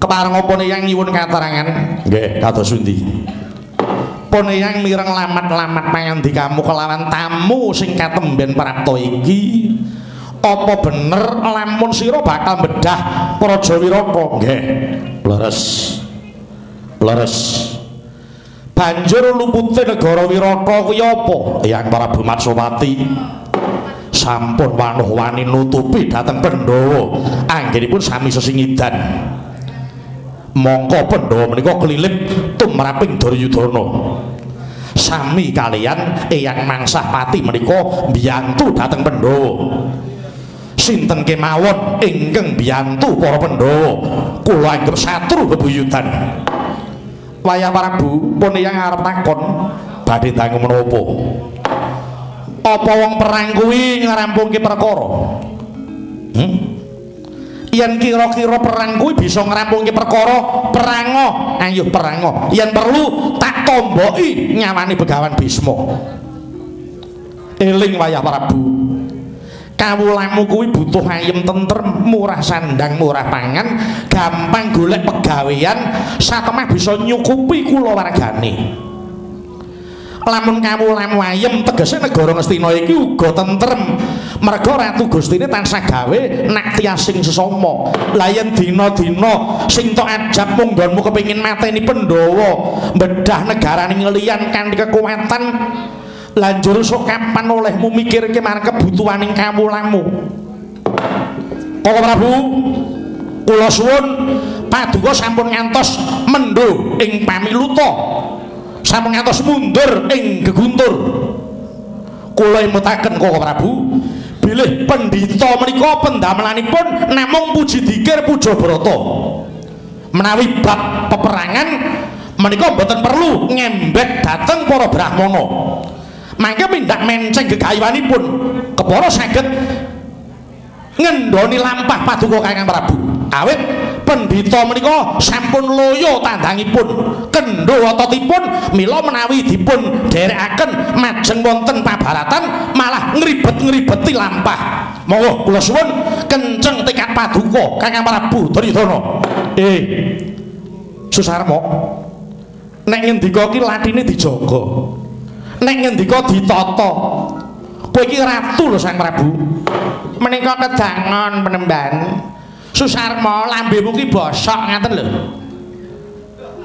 kepareng apa yang nyuwun katerangan? Nggih, kados pundi? Pone yang mireng lamat-lamat pangandikamu kelawan tamu sing katemben prapta iki. Apa bener lamun sira bakal bedah Praja Wirata? Nggih. leres leres banjur lumute negara wirata kuwi apa? Yang Prabu Matsupati sampun wanuh wani nutupi dhateng Pandhawa. Anggenipun sami sesingidan. Mongko Pandhawa menika kelilip tumraping Duryudana. Sami kalian Eyang Mangsah Pati menika mbiyantu dhateng Pandhawa sinten kemawon ingkang biyantu para Pandhawa? Kula anggap satru bebuyutan. Wayah Prabu pun yang arep takon badhe dangu menapa apa? Wong perang kuwi ngrampungke perkara? Hmm? yen kira-kira perang kuwi bisa ngrampungke perkara perango. Ayo perango. Yen perlu tak tomboki nyawani begawan Bisma. Eling wayah Prabu kawulamu kuwi butuh ayem tentrem murah sandang murah pangan gampang golek pegawean satemah bisa nyukupi kula wargane. Lamun kawulamu ayem tegese negara Ngastina iki uga tentrem. Merga ratu Gustine tansah gawe nak tiasing sesama. Lah yen dina-dina sing tok ajab munggonmu kepengin mateni Pandhawa bedah negarane ngelian kanthi kekuatan lanjur sok kapan olehmu mikirke marang kebutuhaning kawulamu? Koko Prabu kula suwun. Paduka sampun ngantos mendo ing pamiluta. Sampun ngantos mundur ing geguntur. Kula imutaken Koko Prabu bilih pendhita menika pendamelanipun namung puji dikir puja brata. Menawi bab peperangan menika boten perlu ngembek dateng para brahmana mangke mindak menceng gegayuhanipun kepara saged ngendoni lampah paduka Kakang Prabu awit pendhita menika sampun loyo tandangipun kendho ototipun mila menawi dipun derekaken majeng wonten pabaratan malah ngribet-ngribeti lampah monggo kula suwun kenceng tekad paduka Kakang Prabu Duryudana eh Susarmo. Nek ngendika ki latine dijaga. Nek ngendika ditata. Kowe iki ratu lho Sang Prabu. Menika kedangon penemban. Susarmo lambemu ki bosok ngaten lho.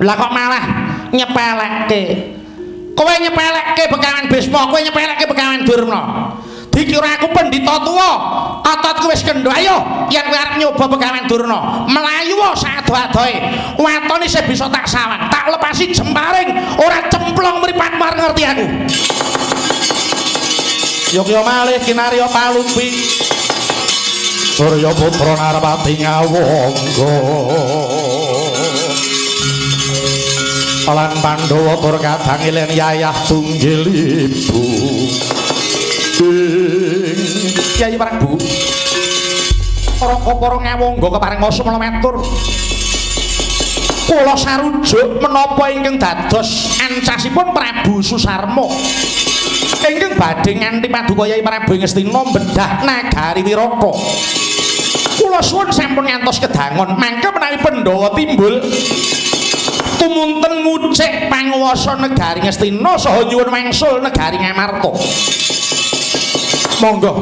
Lah kok malah nyepelekke. Kowe nyepelekke Bekangan Bisma, kowe nyepelekke Bekangan Durna. dikira aku pendhita tuwa ototku wis kendho ayo yen kowe arep nyoba pegawen durna melayu wae saado-adoe watone sing bisa tak sawang tak lepasi jemparing ora cemplong mripat mar ngerti aku? Yogyo malih kinarya palumpi Surya putra Narpati ngawangga Lan Pandhawa tur kadang ilen yayah tunggil ibu Kyai Prabu. Para para ngawangga kepareng ngosem metur. Kula sarujuk menapa ingkang dados ancasipun Prabu Susarmo. Ingkang badhe nganti paduka Kyai Prabu Ngastina bedah nagari Wirata. Kula suwun sampun ngantos kedangon mangke menawi Pandhawa timbul tumunten ngucik panguwasa negari Ngastina saha nyuwun wangsul negari Ngamarta. Monggo.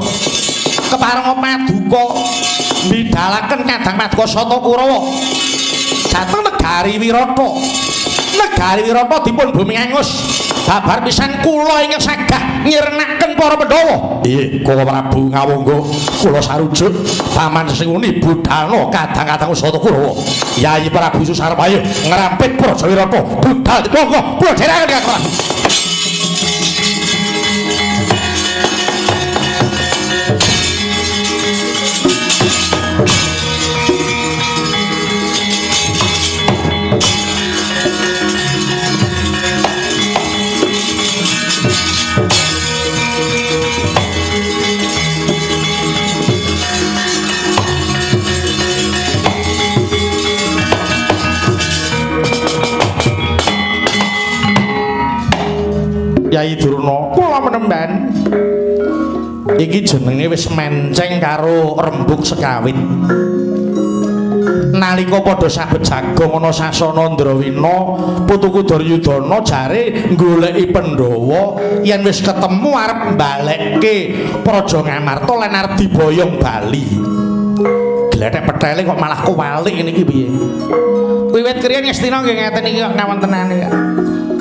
Kepareng paduka midhalaken kadang paduka Sata Kurawa dhateng negari Wirata negari Wirata dipun bumi angus babar pisan kula ingkang sagah nyirnaken para Pandhawa. Nggih Kala Prabu ngawungga kula sarujuk paman singuni budhalna kadang-kadang Sata Kurawa Yayi Prabu Susarmaya ngrampit Praja Wirata budhal monggo kula dherekaken Kakang Yai Durna kula menemban iki jenenge wis menceng karo rembug sekawit. Nalika padha sabet jagong ana sasana Ndrawina putuku Duryudana jare goleki Pandhawa yen wis ketemu arep mbalekke Praja Ngamarta lan arep diboyong bali. Glethek petele kok malah kowalik niki piye? Wiwit kriyen Ngastina nggih ngeten iki kok nawontenane kok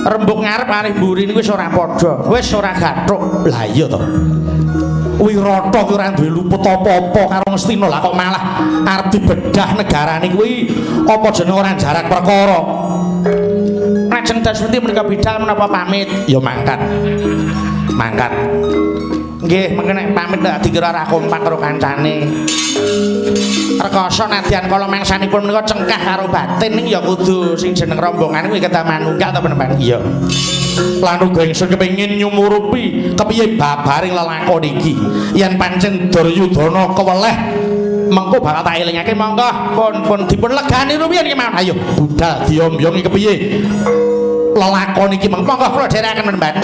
rembug ngarep arep mburi niku wis ora padha, wis ora gathuk. Lah iya to. Wirata ki ora duwe luput apa-apa karo Ngastina lah kok malah arep dibedah negarane kuwi apa jeneng ora jarak perkara. Lajeng Daswati menika bidal menapa pamit? Ya mangkat. Mangkat. Nggih, mengke nek pamit nek dikira ora kompak karo kancane. Rekoso nadyan kala mangsanipun menika cengkah karo batin ning ya kudu sing jeneng rombongan kuwi kedah manunggal to penemban. Iya. Lan uga ingsun kepengin nyumurupi kepiye babaring lelakon iki. Yen pancen Duryudana keweleh mengko bakal tak elingake monggo pun pun dipun legani rumiyin iki mawon. Ayo budal diombyong iki kepiye? Lelakon iki monggo kula dherekaken penemban.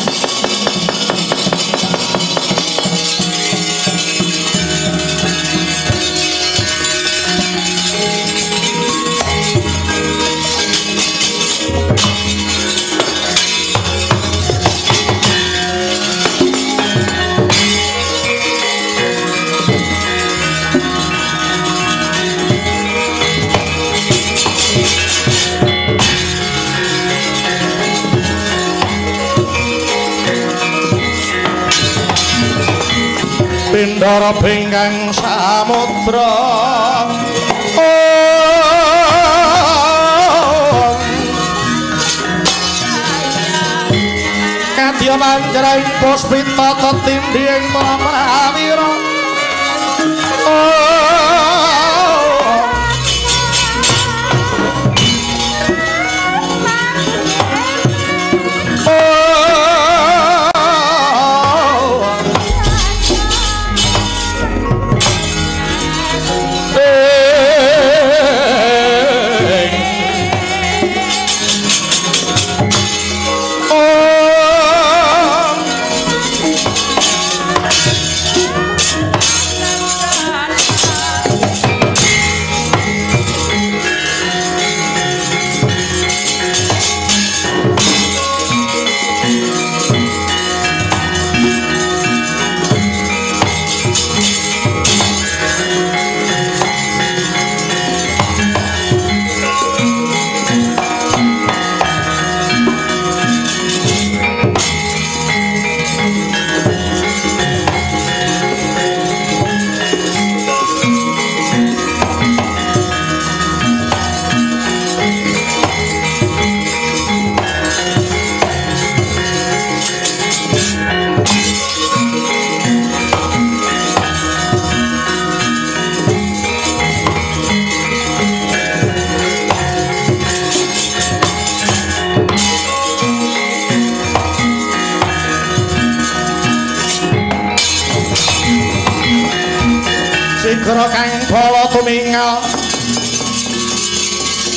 Pindara pinggang samudra. Kadya panjraing puspita tetindhi ing pramawira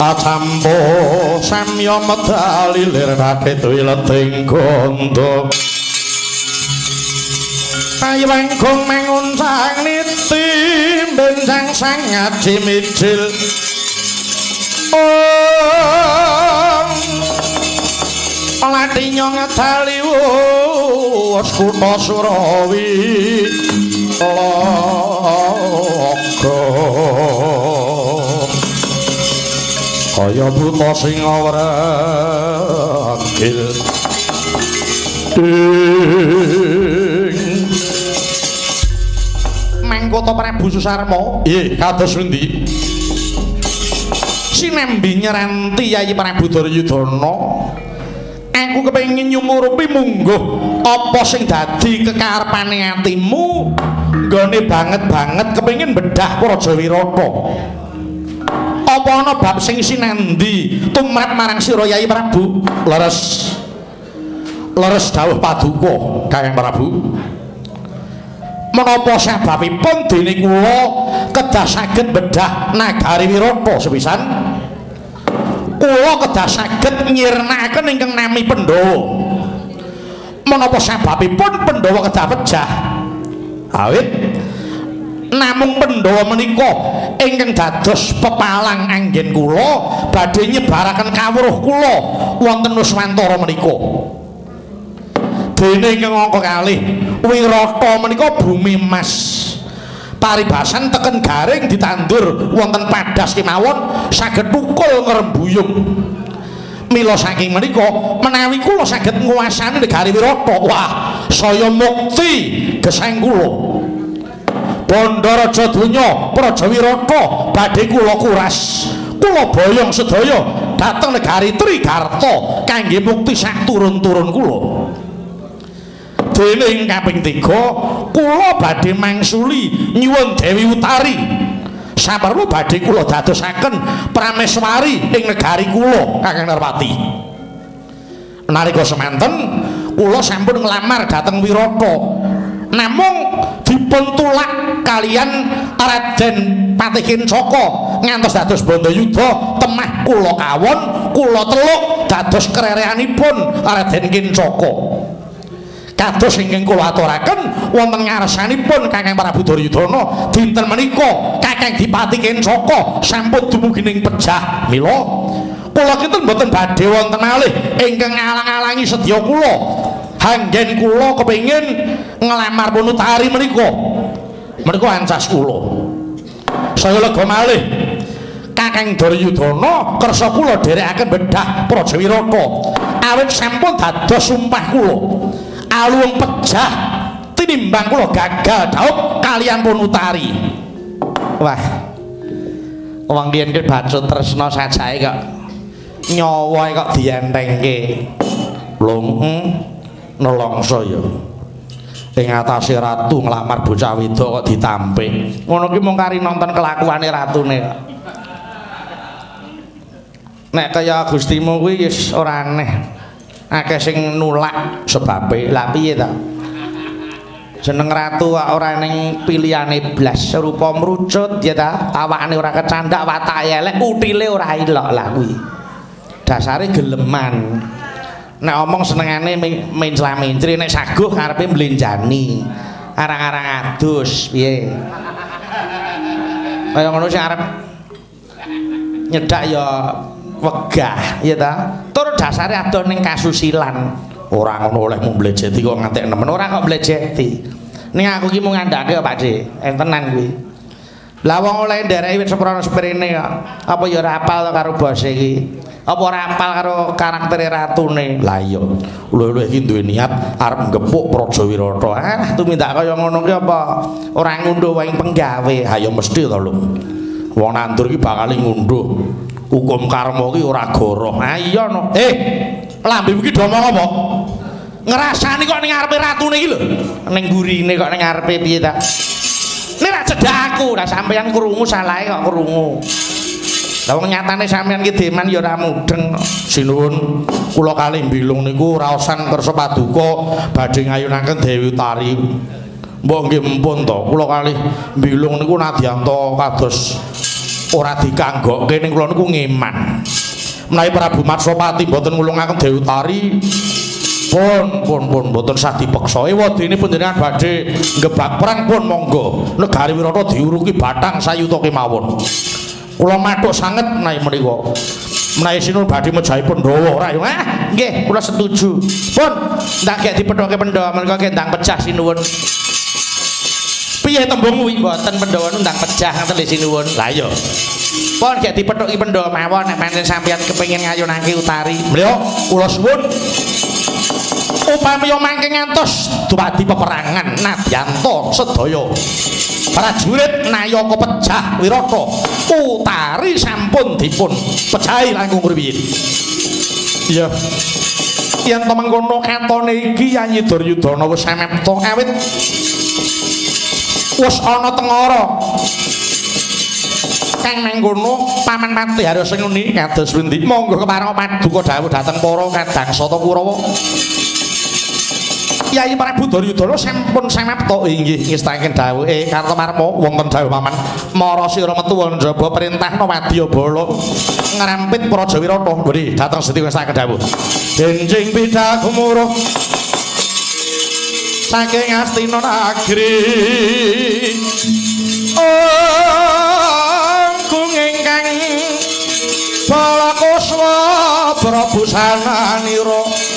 Acambo samya medali lir raket wileting gondo Ayo wengkung mengun sang niti benjang sang ngaji mijil Om Latinya ngedali wus kutha Surawi Logo kaya buta sing ngawregil mengkoto Prabu Susarmo. Iya kados endi sinembi nyeranti Yayi Prabu Duryudana. Aku kepengin nyumurupi mungguh apa sing dadi kekarepane atimu. Nggone banget-banget kepengin bedah Praja Wirata. apa ana bab sing sinendi tumrap marang sira Yayi Prabu. Leres. Leres dawuh paduka Kakang Prabu. Menapa sebabipun dene kula kedah saged bedah nagari Wirata sepisan? Kula kedah saged nyirnakaken ingkang nami Pandhawa. Menapa sebabipun Pandhawa kedah pejah? Awit namung Pandhawa menika ingkang dados pepalang anggen kula badhe nyebaraken kawruh kula wonten Nuswantara menika. Dene ingkang angka kalih Wirata menika bumi emas. Paribasan teken garing ditandur wonten padas kemawon saged tukul ngrembuyung. Mila saking menika menawi kula saged nguasani negari Wirata wah saya mukti gesang kula Bandaraja Donya Praja Wirata badhe kula kuras. Kula boyong sedaya dhateng negari Trigarta kangge mukti sak turun-turun kula. Dene ing kaping 3 kula badhe mangsuli nyuwun Dewi Utari saperlu badhe kula dadosaken prameswari ing negari kula Kakang Narpati nalika semanten kula sampun nglamar dhateng Wirata namung dipun tulak kalian Raden Patihin Soko ngantos dados Bandayuda temah kula kawon kula teluk dados kererehanipun Raden Kincaka kados ingkang kula aturaken wonten ngarsanipun Kakang Prabu Duryudana dinten menika Kakang Dipati Kencaka sampun dumugi ning pejah mila. Kula kinten mboten badhe wonten malih ingkang ngalang-alangi sedya kula. Hanggen kula kepengin nglamar punutari menika. Menika ancas kula. Saya lega malih. Kakang Duryudana kersa kula dherekaken bedah Praja Wirata awit sampun dados sumpah kula. Aluwung pejah tinimbang kula gagal daup kalian pun utari. Wah. Wong biyen ki bacut tresna sajae kok nyawa kok dientengke. Lung hmm, nelongso ya ing atase ratu nglamar bocah wedok kok ditampik. Ngono ki mung kari nonton kelakuane ratune kok nek kaya Gustimu kuwi wis ora aneh. Akeh sing nulak sebabe. Lha piye ta? Jeneng ratu ora ning pilihane blas. Rupa mrucut ya ta? Awakane ora kecandak watake elek utile ora ilok lah kuwi. Dasare geleman nek omong senengane main slamincri nek saguh karepe mblenjani arang-arang adus piye? Kaya ngono sing arep nyedak ya wegah ya ta? Tur dasare ado ning kasusilan ora ngono oleh mung blejeti kok ngantek nemen ora kok blejeti ning aku ki mung ngandake Pak Dik entenan kuwi. Lah wong oleh ndereki wit seprono sprene kok. Apa ya ora apal karo bose iki apa ora apal karo karaktere ratune lah iya lho-lho iki duwe niat arep ngepuk Praja Wirata ah tumindak kaya ngono ki apa ora ngunduh wae penggawe ha mesti to lho wong nandur ki bakal ngunduh hukum karma ki ora goroh. Ha iya no. Eh, lambe iki do ngomong apa? Ngrasani kok ning ngarepe ratune iki lho. Ning gurine kok ning ngarepe piye ta? Nek ra cedak aku, ra sampeyan krungu salahe kok krungu. Lah wong nyatane sampeyan ki deman ya ora mudeng. Sinuwun kula kali mbilung niku raosan kersa paduka badhe ngayunaken Dewi Utari. Mbok nggih mumpun to, kula kalih bilung niku nadyanto kados ora dikanggokke ning kula niku ngeman. Menawi Prabu Matsopati mboten ngulungaken Dewi Tari pun pun pun mboten sah dipeksa. Ewadene panjenengan badhe ngebak perang pun monggo. Negari Wirata diuruki batang sayuta kemawon. Kula mathuk sanget menawi menika. Menawi sinun badhe mejahi Pandhawa ora yo. Ah, nggih, kula setuju. Pun ndak gek dipethoke Pandhawa menika kendang pecah sinuwun. Piye tembung kuwi mboten Pandhawa ndang pecah ngoten lho sinuwun. Lah iya. Pun gek dipethoki Pandhawa mawon nek pancen sampeyan kepengin ngayunake utari. Mlyo kula suwun upami mangke ngantos dumadi peperangan nadyanto sedaya prajurit nayaka pecah wirata utari sampun dipun pejahi langkung rumiyin iya. Yen to mengkono katone iki Yayi Duryudana wis samepta awit wis ana tengara. Kang mengkono paman pati harus nguni kados pundi? Monggo kepareng paduka dawuh dhateng para kadang sata Kurawa Kyai Prabu Duryudana sampun samapta inggih ngestaken dawuhe Kartomarma wonten dawuh paman. Mara sira metu njaba perintahna Wadyabala ngrampit Praja Wirata nggih dhateng sedhi ngestaken dawuh Benjing bidha gumuruh saking Astina Nagri. Angkung ingkang Balakuswa Prabu Sananira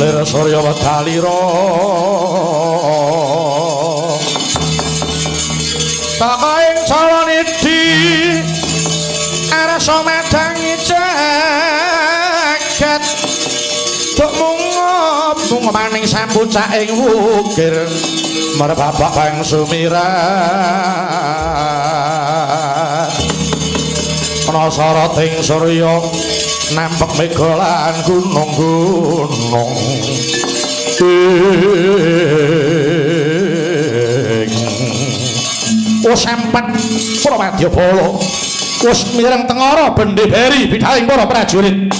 lir surya wedalira takaing sawanidi arsa medangi jagat tuk mungop mungop maning sampucak ing wukir merbabak kang sumirat nasara ting surya nampek megolan gunung-gunung Oh sempat Pramadya Bala. Wis mireng tengara bendheri bidhaing para prajurit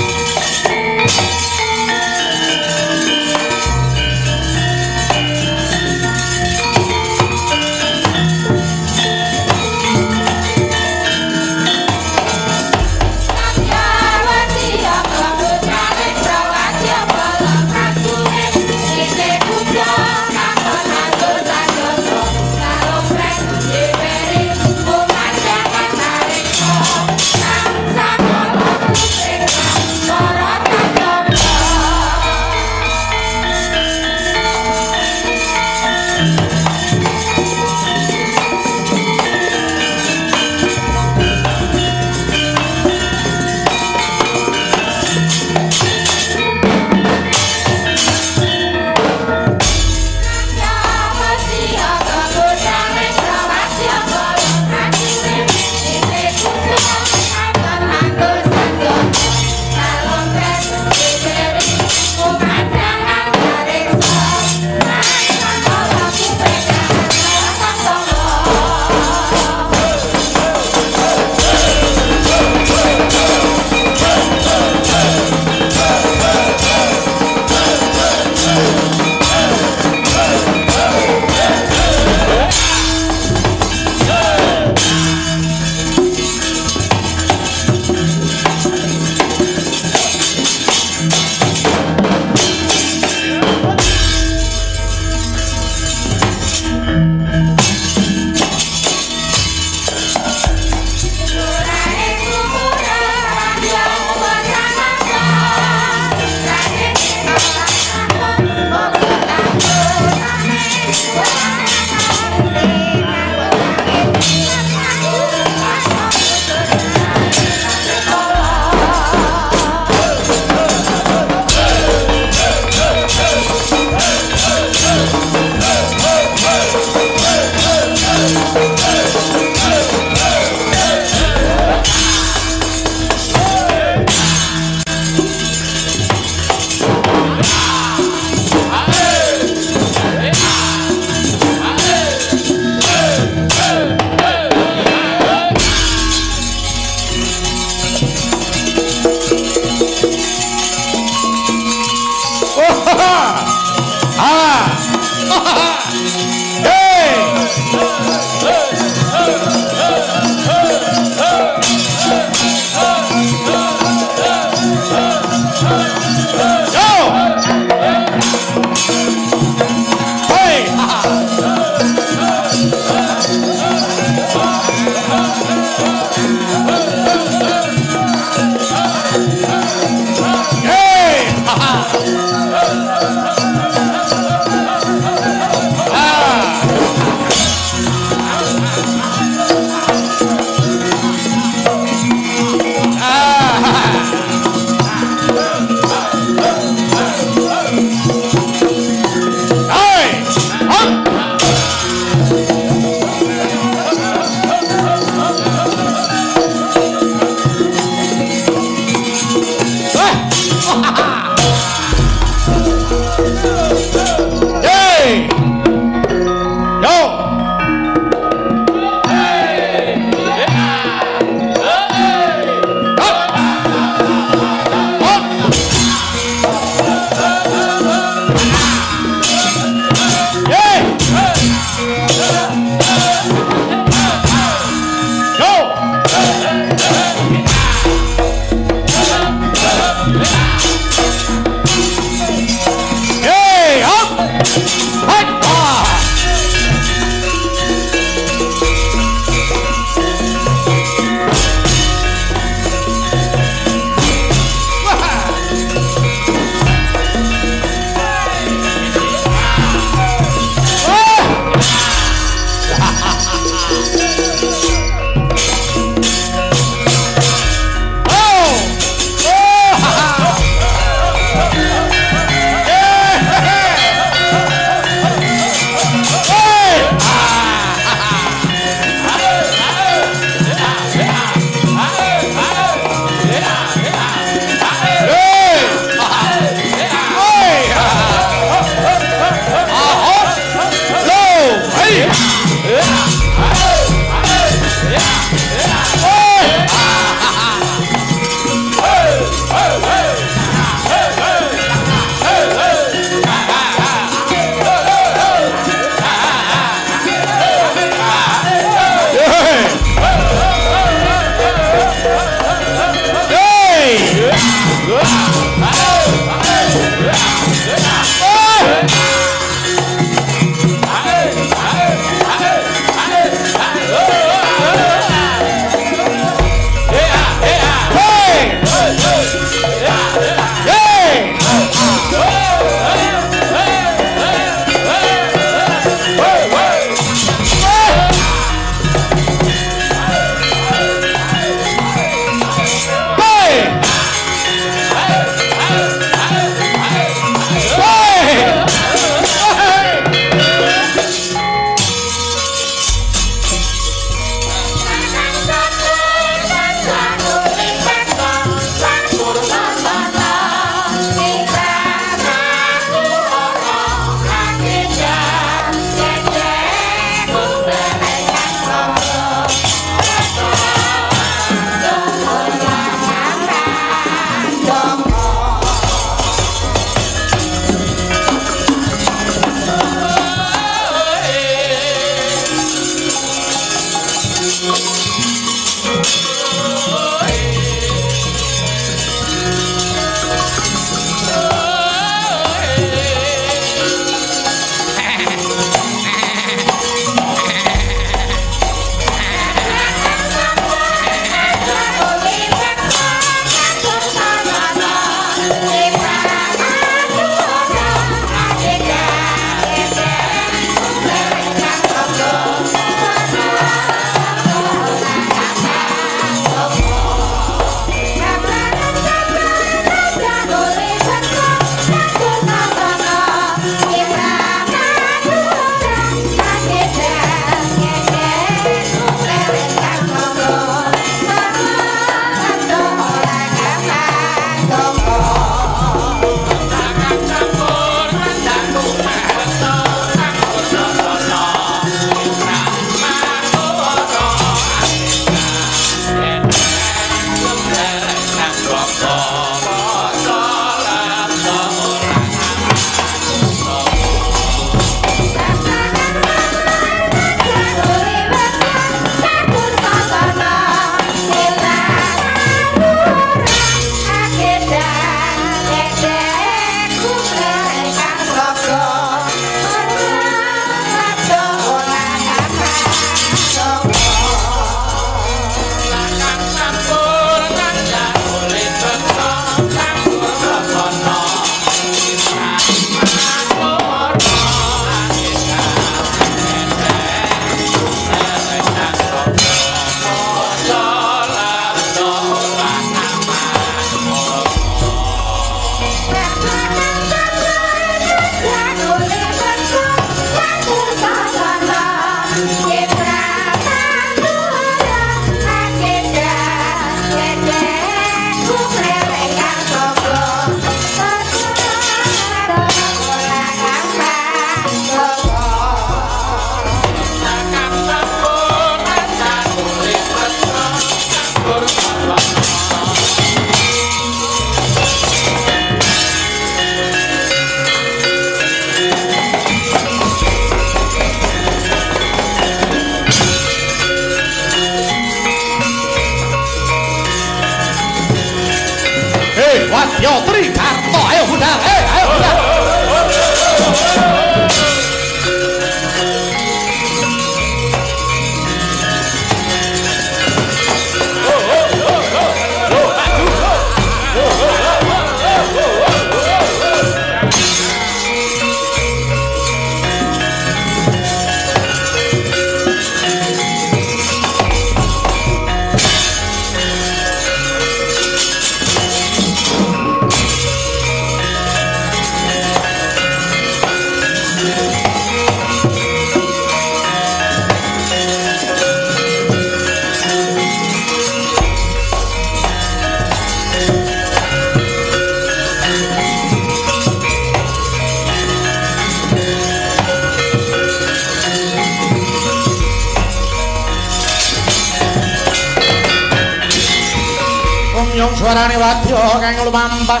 swarane wadya kang lumampah.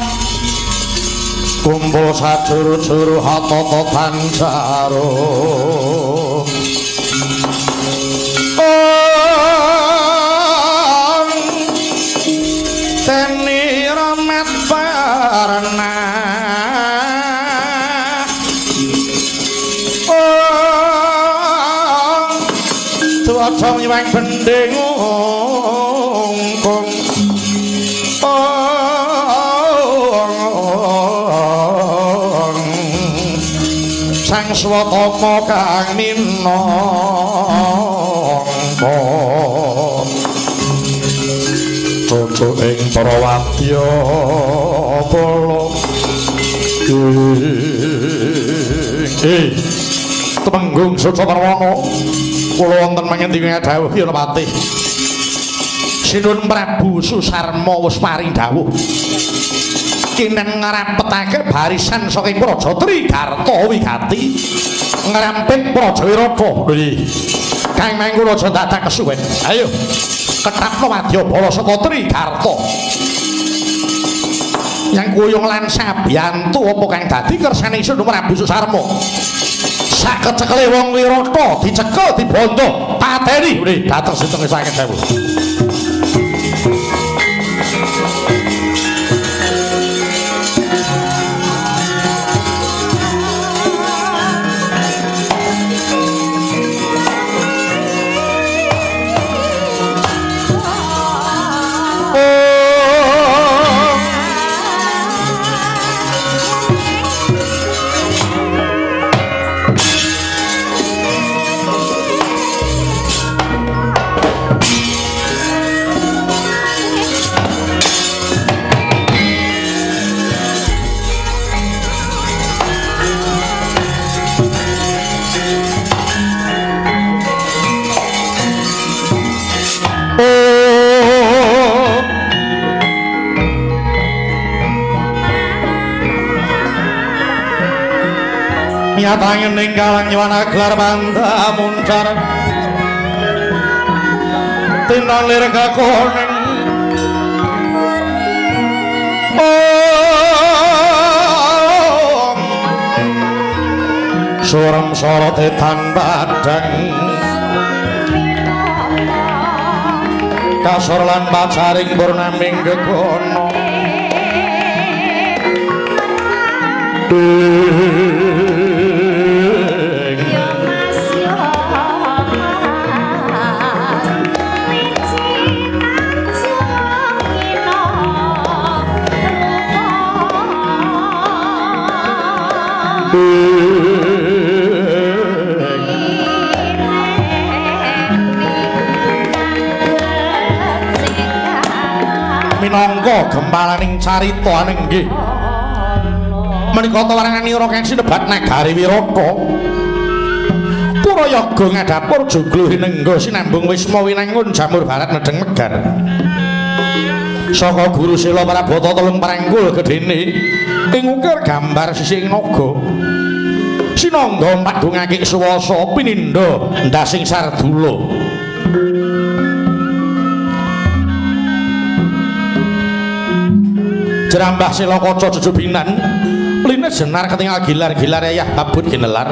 Kumpul sajuru-juru hatata pancaro Bending. Swatama kang minangka. Cocok ing para wadya polo eh temenggung soco parwana kula wonten mangendi dawuh Yanapati Sinun Prabu Susarma wis paring dawuh kineng ngrampetake barisan saking Praja Trigarta Wigati. Ngrampet Praja Wiraga lho Kang Mangku Raja dadak kesuwen. Ayo. Ketapno wadya bala saka Trigarta. Yang kuyung lan sabiyantu apa kang dadi kersane isuk Prabu Abu Susarmo sakecekle wong Wirata dicekel dibondo pateni. Lho dateng sinten saking nyatangin ninggalang nywana gelar banda muncar. Tinan lir kakoning. Om. Suram sorot etan badang. Kasor lan bacaring purnaming gekono minangka gempalaning carita aning nggih. Menika tawaranganira kang sinebat nagari wirata Purayaga ngadhapur joglo hinengga sinambung wisma winangun jamur barat nedeng megar. Saka guru sila Prabata telung paranggul gedene ing ukir gambar sisih naga. Sinangga padungake suwasa pinindo ndasing sardula Jerambah sila kaca jejebinan Line jenar ketinggal gilar-gilar ayah babut ginelar.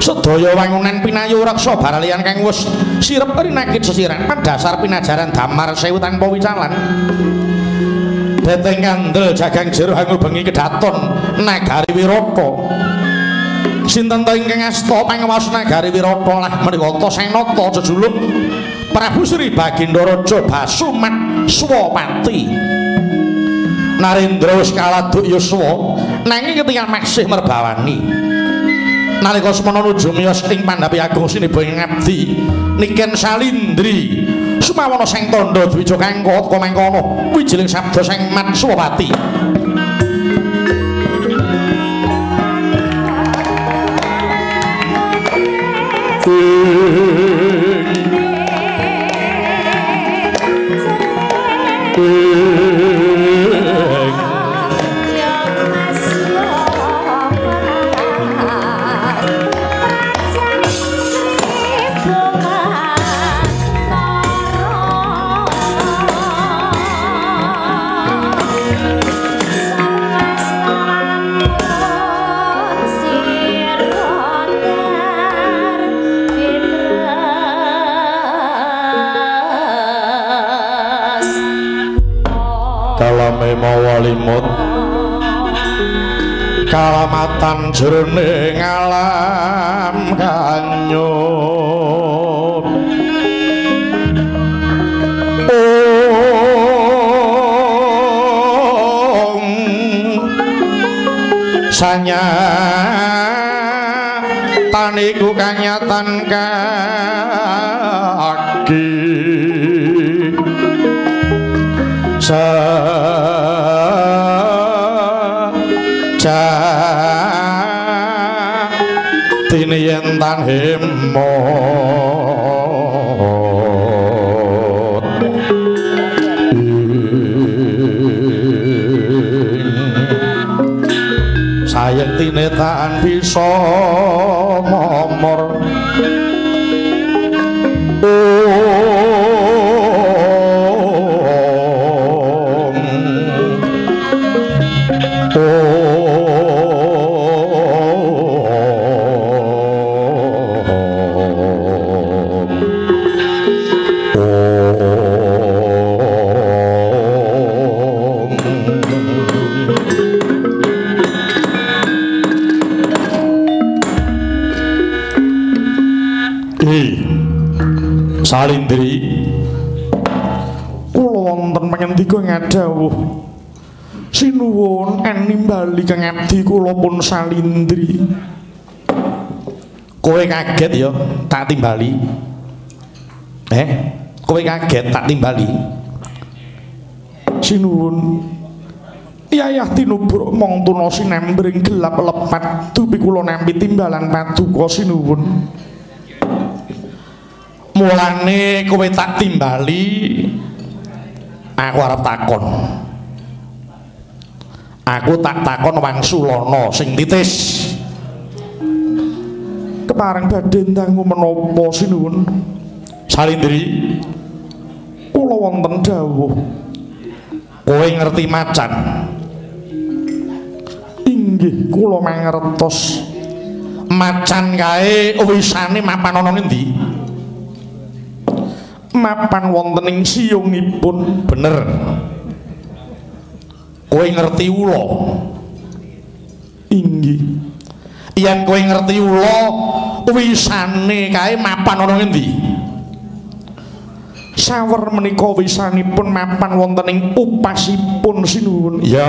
Sedaya wangunan pinayu raksa baralian kang wis sirep rinakit sesiran. Dasar pinajaran damar sewu tanpa wicalan. Beteng kandel jagang jero hangu bengi kedaton nagari wirata Sinten ta ingkang asta pangawas nagari wirata lah menika Tasenata jejuluk Prabu Sri Raja Basumat Swapati Narendra wis kaladuk yuswa nanging ketingal maksih merbawani. Nalika semana nuju miyos ing pandhapi agung siniba ing ngabdi. Niken salindri. Sumawana sang tandha dwija kangka teka mangkono wijiling sabda sang mat kalamatan jroning alam kanyut sanya taniku kanyatan kaki sayang tini tan bisa nimbali kang abdi kula pun Salindri. Kowe kaget ya tak timbali. Eh kowe kaget tak timbali. Sinuwun. Yayah tinubur mong tuna sinembring gelap lepat. Dupi kula nempi timbalan paduka sinuwun. Mulane kowe tak timbali aku arep takon aku tak takon wangsulana sing titis. Kepareng badhe ndangu menapa sinuwun salindri kula wonten dawuh. Kowe ngerti macan? Inggih kula mangertos. Macan kae wisane mapan ana ngendi? Mapan wonten ing siyungipun. Bener kowe ngerti ula? Inggih. Yen kowe ngerti ula wisane kae mapan ana ngendi? Sawer menika wisanipun mapan wonten ing upasipun sinuwun. Iya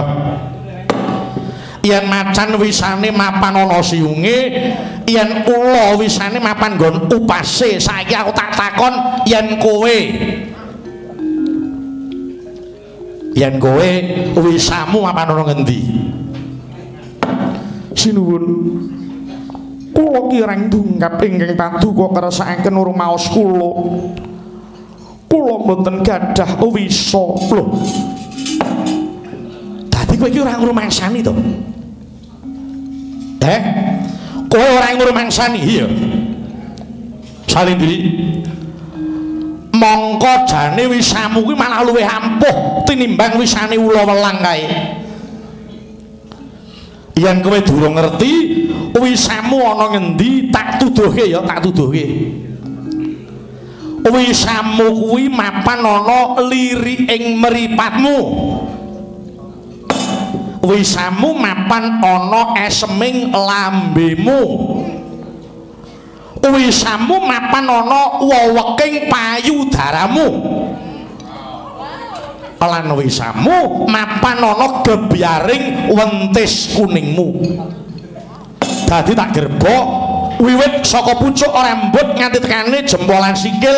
yen macan wisane mapan ana siunge yen ula wisane mapan nggon upase saiki aku tak takon yen kowe yen kowe wisamu mapan ana ngendi? Sinuwun. Kula kirang dungkap ingkang paduka kersakaken rumaos kula. Kula mboten gadah wisa. Lho dadi kowe iki ora ngrumangsani to? Eh? Kowe ora ngrumangsani? Iya. Salindri. Mongko jane wisamu kuwi malah luwih ampuh tinimbang wisane ula welang kae. Yen kowe durung ngerti wisamu ana ngendi tak tuduhke ya tak tuduhke. Wisamu kuwi mapan ana liri ing mripatmu. wisamu mapan ana eseming lambemu wisamu mapan ana weweking payudaramu. Lan wisamu mapan ana gebyaring wentis kuningmu. Dadi tak gerbok wiwit saka pucuk rambut nganti tekane jempolan sikil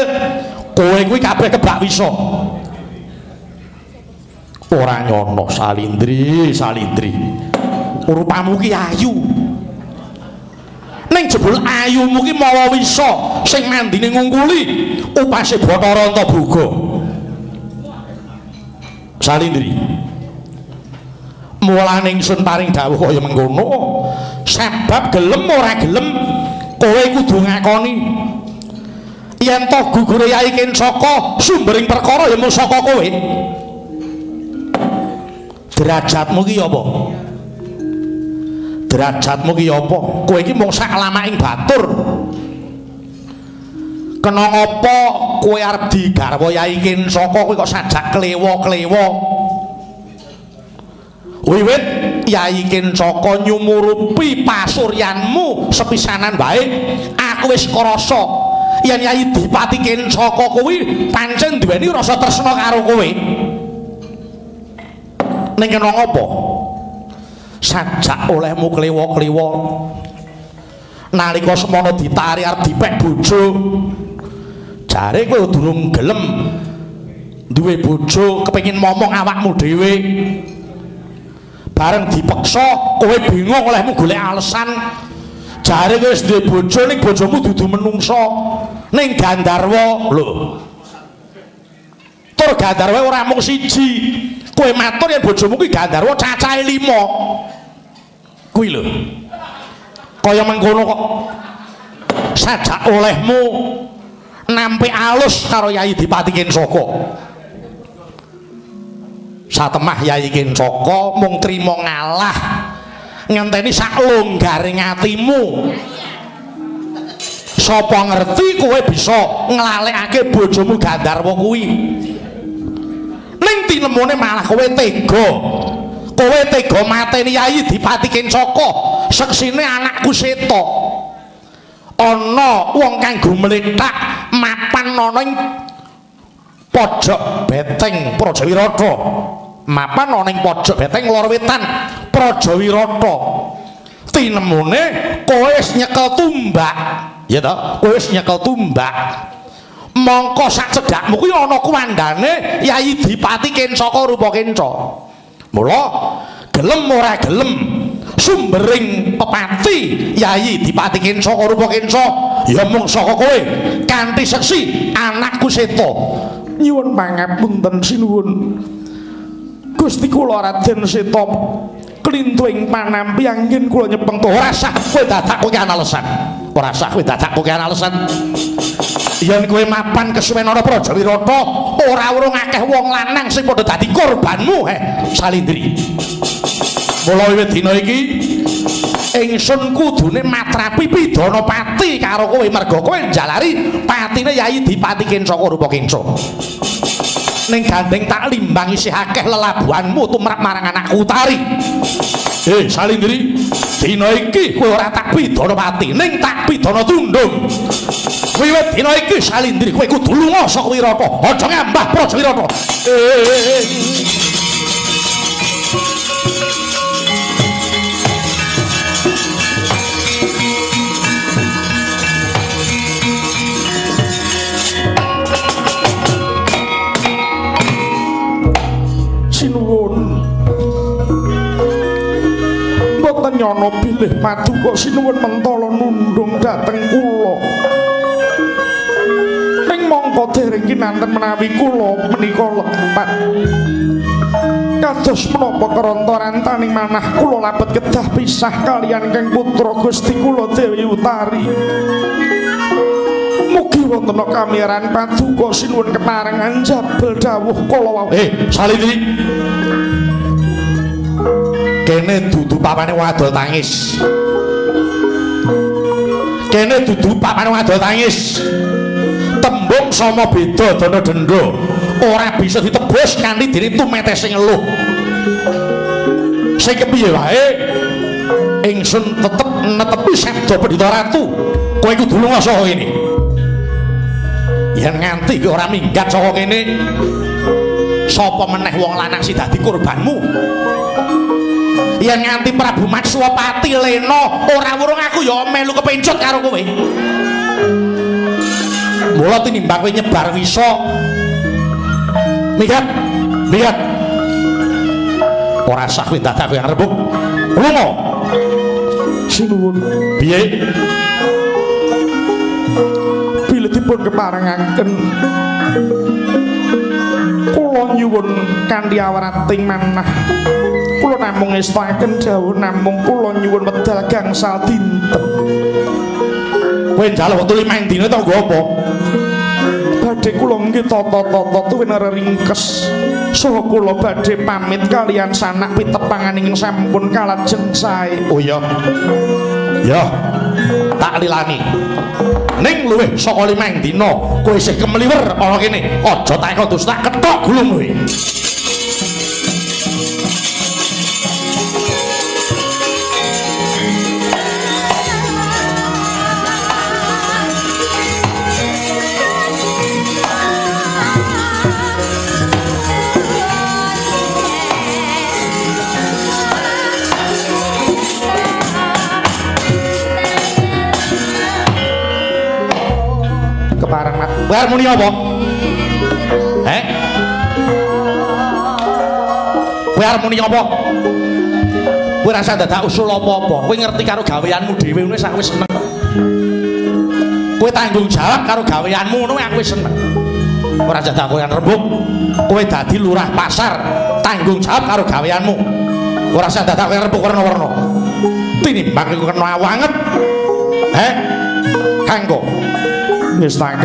kowe kuwi kabeh kebak wisa ora nyono salindri salindri. Rupamu ki ayu ning jebul ayumu ki mawa wisa sing mandine ngungkuli upase Bathara Antabuga salindri mulane ingsun paring dawuh kaya mengkono sebab gelem ora gelem kowe kudu ngakoni. Yen to gugure Yai Kinsaka sumbering perkara ya mung saka kowe. Derajatmu ki apa derajatmu ki apa? Kowe iki mung sak lamaking batur. Kena ngapa kowe arep digarwa Yai Kinsaka kowe kok sajak klewo-klewo? Wiwit Yai Kencaka nyumurupi pasuryanmu sepisanan baik aku wis krasa. Yen Yai Dipati Kencaka kuwi pancen duweni rasa tresna karo kowe. Ning kena ngopo sajak olehmu klewo-klewo nalika semono ditari arep dipek bojo. Jare kowe durung gelem duwe bojo kepengin momong awakmu dhewe. Bareng dipeksa kowe bingung olehmu golek alasan jare kowe wis duwe bojo ning bojomu dudu menungso. Ning gandarwa lho. Tur gandarwa ora mung siji kowe matur yen bojomu kuwi gandarwa cacahe 5 kuwi lho. Kaya mengkono kok. Sajak olehmu. Nampi alus karo Yai Dipati Kinsaka satemah Yai Kinsaka mung trima ngalah. Ngenteni sak longgaring atimu. Sapa ngerti kowe bisa nglalekake bojomu Gandarwa kuwi ning tinemune malah kowe tega. Kowe tega mateni Yai Dipati Kinsaka seksine anakku seto ana wong kang gumlethak mapan ana ing pojok beteng Prajawirata mapan ana ing pojok beteng lor wetan Prajawirata tinemune kowe wis nyekel tumbak. Ya to kowe wis nyekel tumbak mongko sak cedhakmu kuwi ana kuwandane Yai Dipati Kencaka rupa kenca. Mula gelem ora gelem sumbering pepati Yai Dipati Kensa rupa Kensa ya mung saka kowe kanthi seksi anakku Seto. Nyuwun pangapunten sinuwun. Gusti kula Raden Seto klintuing panampi angin kula nyepeng to ora sah kowe dadak kowe alasan. Ora sah kowe dadak kowe alasan yen kowe mapan kesuwen ana Prajawirata ora urung akeh wong lanang sing padha dadi korbanmu he. Salindri. Mula wiwit dina iki ingsun kudune matrapi pidana pati karo kowe. Merga kowe njalari patine Yai Dipati Kencaka rupa Kenca ning gandeng tak limbang isih akeh lelabuhanmu tumrap marang anakku Utari eh salindri dina iki kowe ora tak pidana pati ning tak pidana tundung. Wiwit dina iki salindri kowe kudu lunga saka Wirata aja ngambah Prajawirata eh, eh, nyono pilih paduka sinuwun mentala nundung dhateng kula ning mongko dereng kinanten menawi kula menika lepat kados menapa kerontoran taning manah kula labet kedah pisah kalian kang putra Gusti kula Dewi Utari Mugi wonten kameran paduka sinuwun keparengan jabel dawuh kala wau. Eh, salini. Kene dudu papane wadol tangis. Kene dudu papane wadol tangis. Tembung sama beda dana denda ora bisa ditebus kanthi dene tumete sing eluh sing kepiye wae? Ingsun tetep netepi sabda pendhita ratu. Kowe kudu lunga saka kene. Yen nganti ora minggat saka kene sapa meneh wong lanang sing dadi korbanmu yen nganti Prabu Matswapati lena ora wurung aku ya melu kepencut karo kowe. Mula tinimbang kowe nyebar wisa. Lihat lihat. Ora sah kowe dadak kowe rembug lunga. Sinuwun. Piye? Bila dipun keparengaken. Kula nyuwun kanthi awrating manah kula namung ngestaken dawuh namung kula nyuwun medal gangsal dinten. Kowe njaluk wektu limang dina to nggo apa? Badhe kula nggih tata-tata tuwin ringkes saha kula badhe pamit kalian sanak pitepanganing sampun kalajeng sae. Oh iya. Ya tak lilani ning luwih saka limang dina kowe isih kemliwer ana kene. Aja tak tak ketok gulung kowe Kowe arep muni apa? Kowe arep muni apa? Kowe rasa dadak usul apa-apa. Kowe ngerti karo gaweanmu dhewe wis aku wis seneng. Kowe tanggung jawab karo gaweanmu ngono aku wis seneng. Ora jadak kowe rembug. Kowe dadi lurah pasar, tanggung jawab karo gaweanmu. Ora usah dadak kowe rembug warna-warna. Tinimbang iku kena wanget. Eh? Kanggo. Wis tak.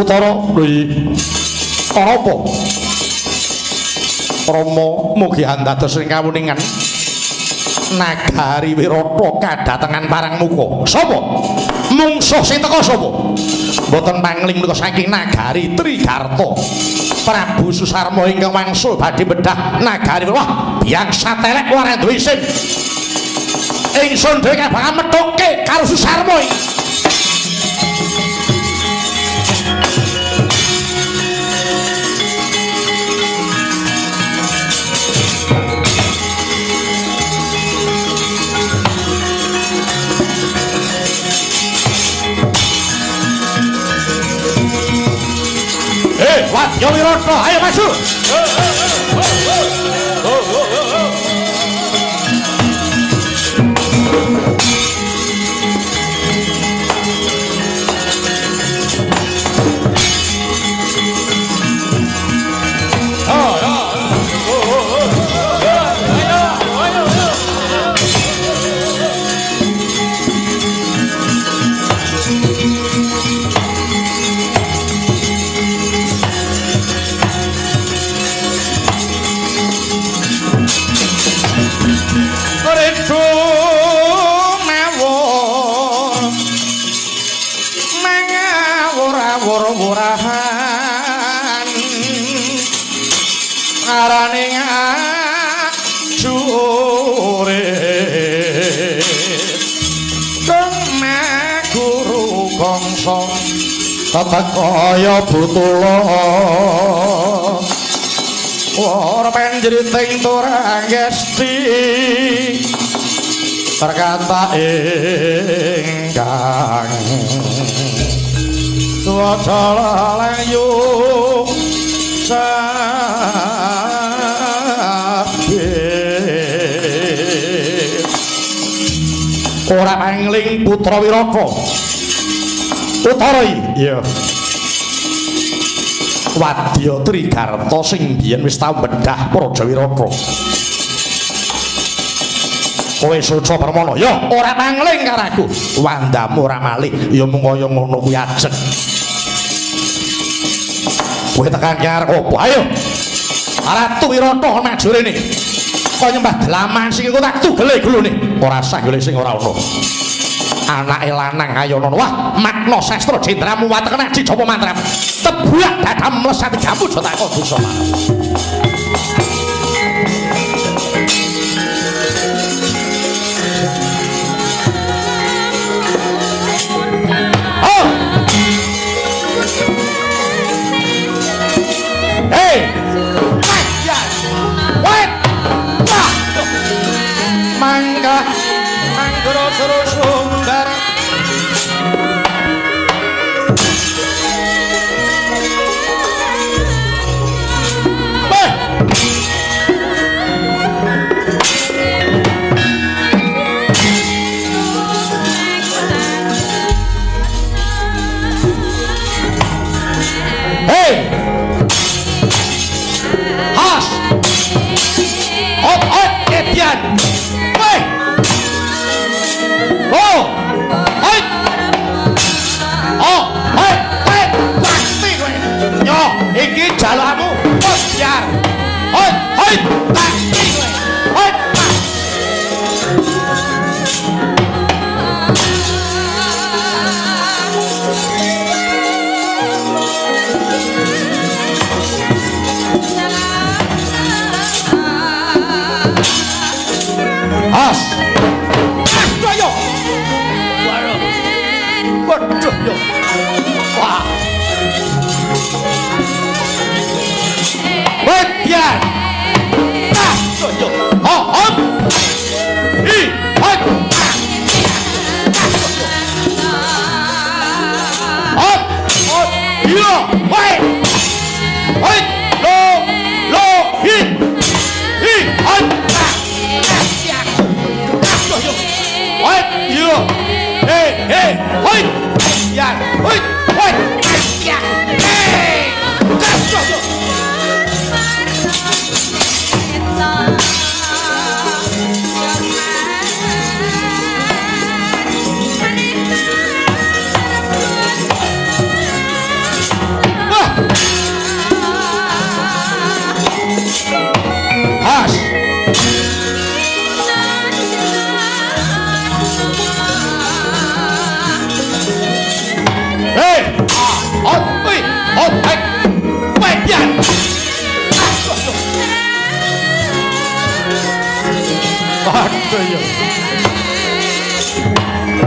Utara kuwi apa? Rama mugi andados ing kawuningan Nagari Wirata kadatengan parang muka. Sapa? Mungsuh sing teka sapa? Mboten pangling menika saking Nagari Trigarta. Prabu Susarma ingkang wangsul badhe bedah Nagari Wah, biang satelek ora duwe isin. Ingsun dhewe kabeh methuke karo Susarma iki. Wadya Wirata, ayo maju. Kaya butula ora panjriting turangesti perkata ingkang suwaca layu ora pangling putra wiraka. Utara iya. Wadya Trigarta sing biyen wis tau bedah Praja Wiraka. Kowe suca permono, ya ora mangling karo aku. Wandamu ora malih, ya mung kaya ngono kuwi ajeng. Kowe tekan arep opo? Ayo. Ratu Wirata maju rene. Nyembah delaman sing iku tak tugele glone. Ora sah golek sing ora ono. anake lanang ayono wah makna sastra jendramu watekna dijapa 十铺呀，但他没啥的看不出来，我跟你说嘛。Manga, manga, no, no, no.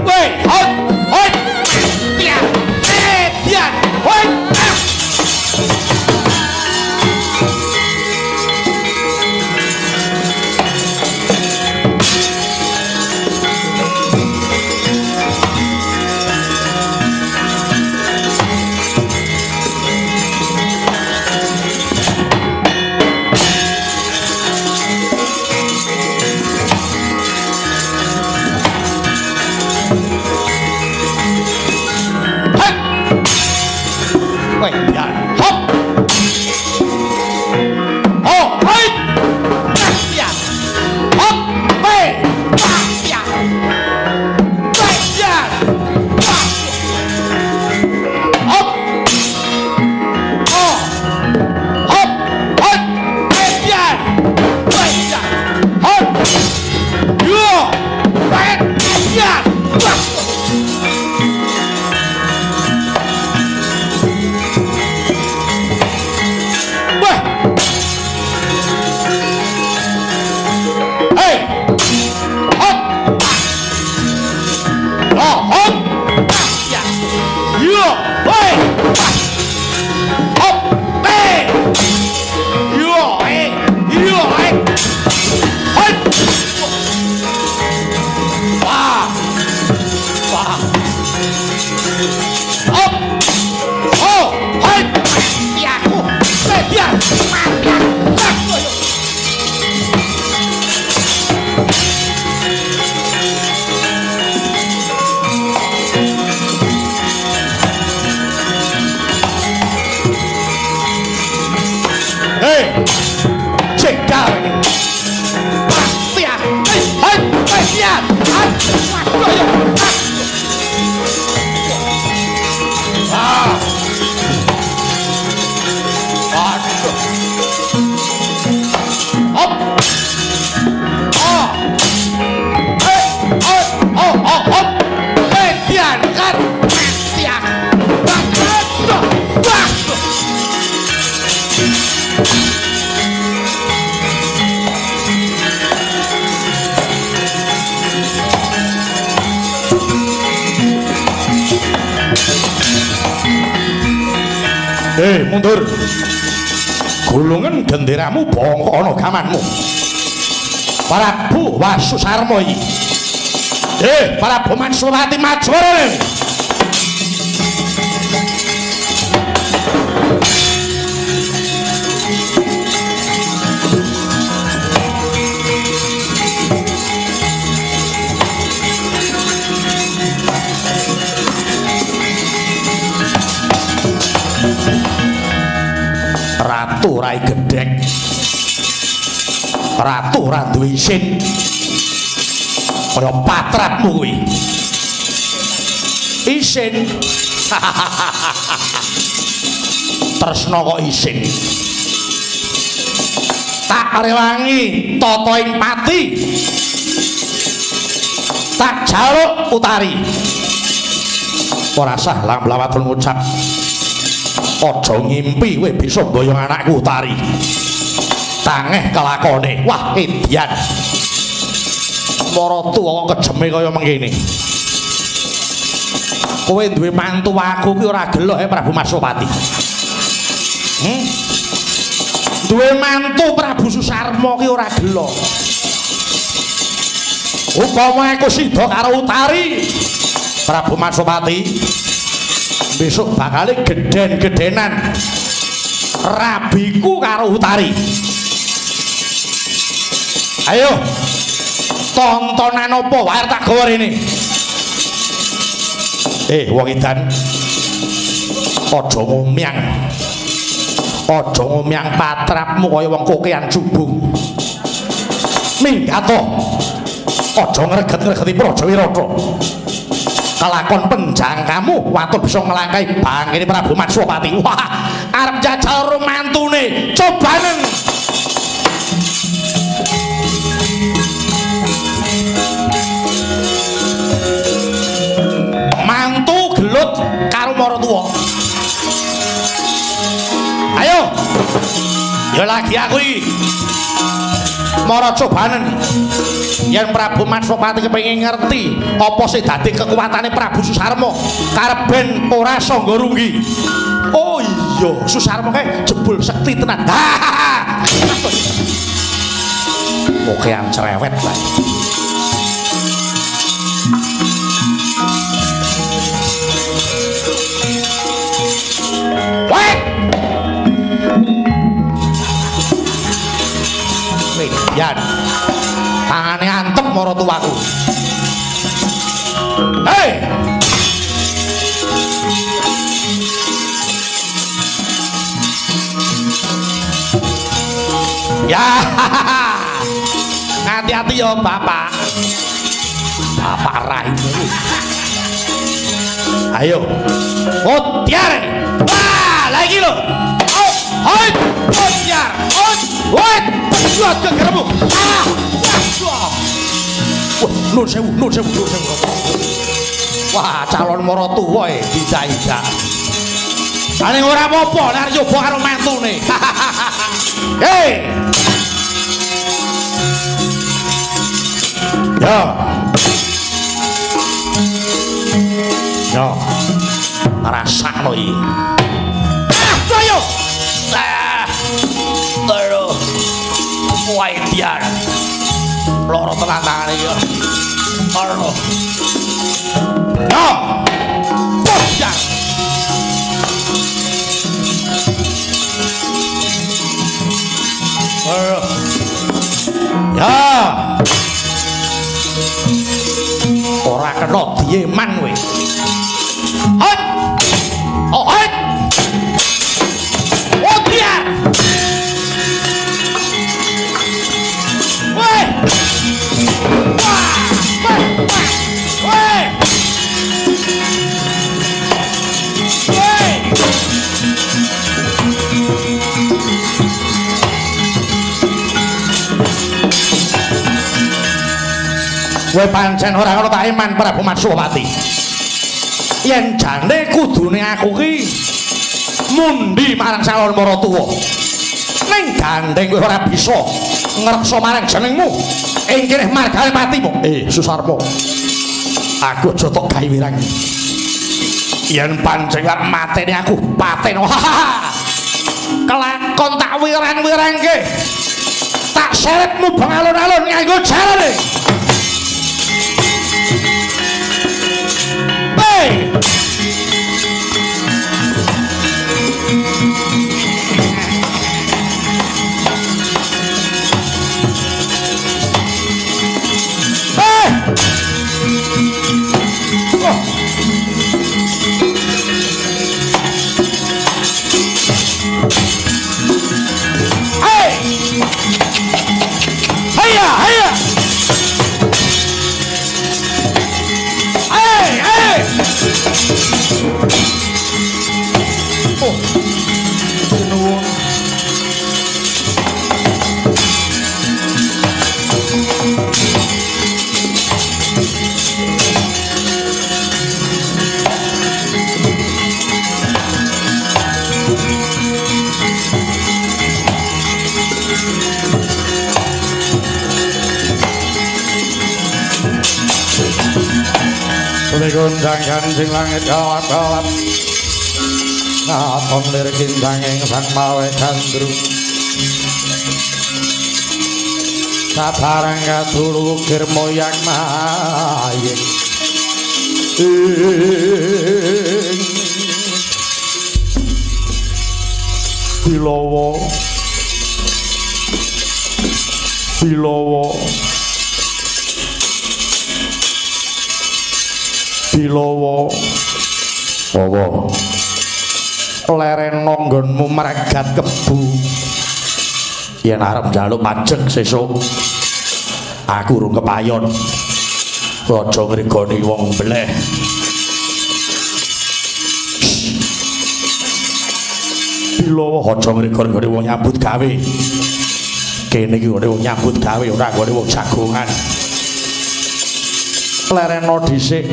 对，好。Prabu Wasusarma iki. Eh Prabu Mansurati Majur Ratu Rai Gedek Ratu ora duwe isin kaya patratmu kuwi. Isin. Tresna kok isin. Tak rewangi tata ing pati. Tak jaluk utari. Ora sah lang lawatun ngucap. Aja ngimpi kowe bisa mboyong anakku utari. Tangeh kelakone. Wah edian mara tuwa kejeme kaya mengkene kowe duwe mantu aku ki ora gelok eh Prabu Masopati hmm? duwe mantu Prabu Susarmo ki ora gelo. Upama aku sida karo Utari Prabu Masopati besok bakal geden-gedenan rabiku karo Utari. Ayo tontonan apa wae tak gawe rene. Eh, wong edan. Aja ngomyang. Aja ngomyang patrapmu kaya wong kokean jubung. Minggat to. Aja ngreget-ngregeti Praja Wirata. Kelakon penjang kamu watur bisa ngelangkai bangkini Prabu Matsupati. Wah, arep jajal romantune. Cobanen. Gelut karo maratuwa. Ayo. Ya lagi aku iki. Mara cobanen. Yen Prabu Matsupati kepengin ngerti apa sing dadi kekuatane Prabu Susarmo, karben ora sangga runggi. Oh iya, Susarmo kae jebul sekti tenan. Oke yang cerewet lah. Tangane antep mara tuwaku. Hei! Ya. Hati-hati ya, Bapak. Bapak raimu. Ayo. Mutiar. Wah, lagi lo. Oh, hoi, mutiar. Oh, hoi, buat ke geremu. Ah, wah, Wah, nun sewu, nun sewu, nun sewu. Wah, calon moro tuwa e dijajak. Ane ora apa-apa, nek nyoba karo mantune. Hei. Ya. Ya. Rasakno iki. Ah, ayo. Ah. Aduh. Wae diar. Loro tenan tangane iki. Aduh. Ya. Ora kena dieman kowe. Kowe pancen ora ngono tak iman Prabu Matsupati. Yen jane kudune aku ki mundi marang calon maratuwa. Ning gandeng kowe ora bisa ngreksa marang jenengmu. Ing kene margane matimu. Eh, Susarmo. Aku aja tok gawe wirang. Yen pancen matene aku paten. Kelakon tak wirang-wirangke. Tak seretmu bang alun-alun nganggo jarane. higher. Kulikundang kancing langit galap-galap Naton lir kintang ing sang mawe gandrung sabarang kadulu ukir moyang maying. Bilawa. Bilawa Bilawa Apa Leren nonggonmu meregat kebu. Yen arep njaluk pajek sesuk Aku urung kepayon. Aja ngrigoni wong bleh Bilawa aja ngrigoni wong nyambut gawe. Kene iki ngene wong nyambut gawe ora ngene wong jagongan. Lereno dhisik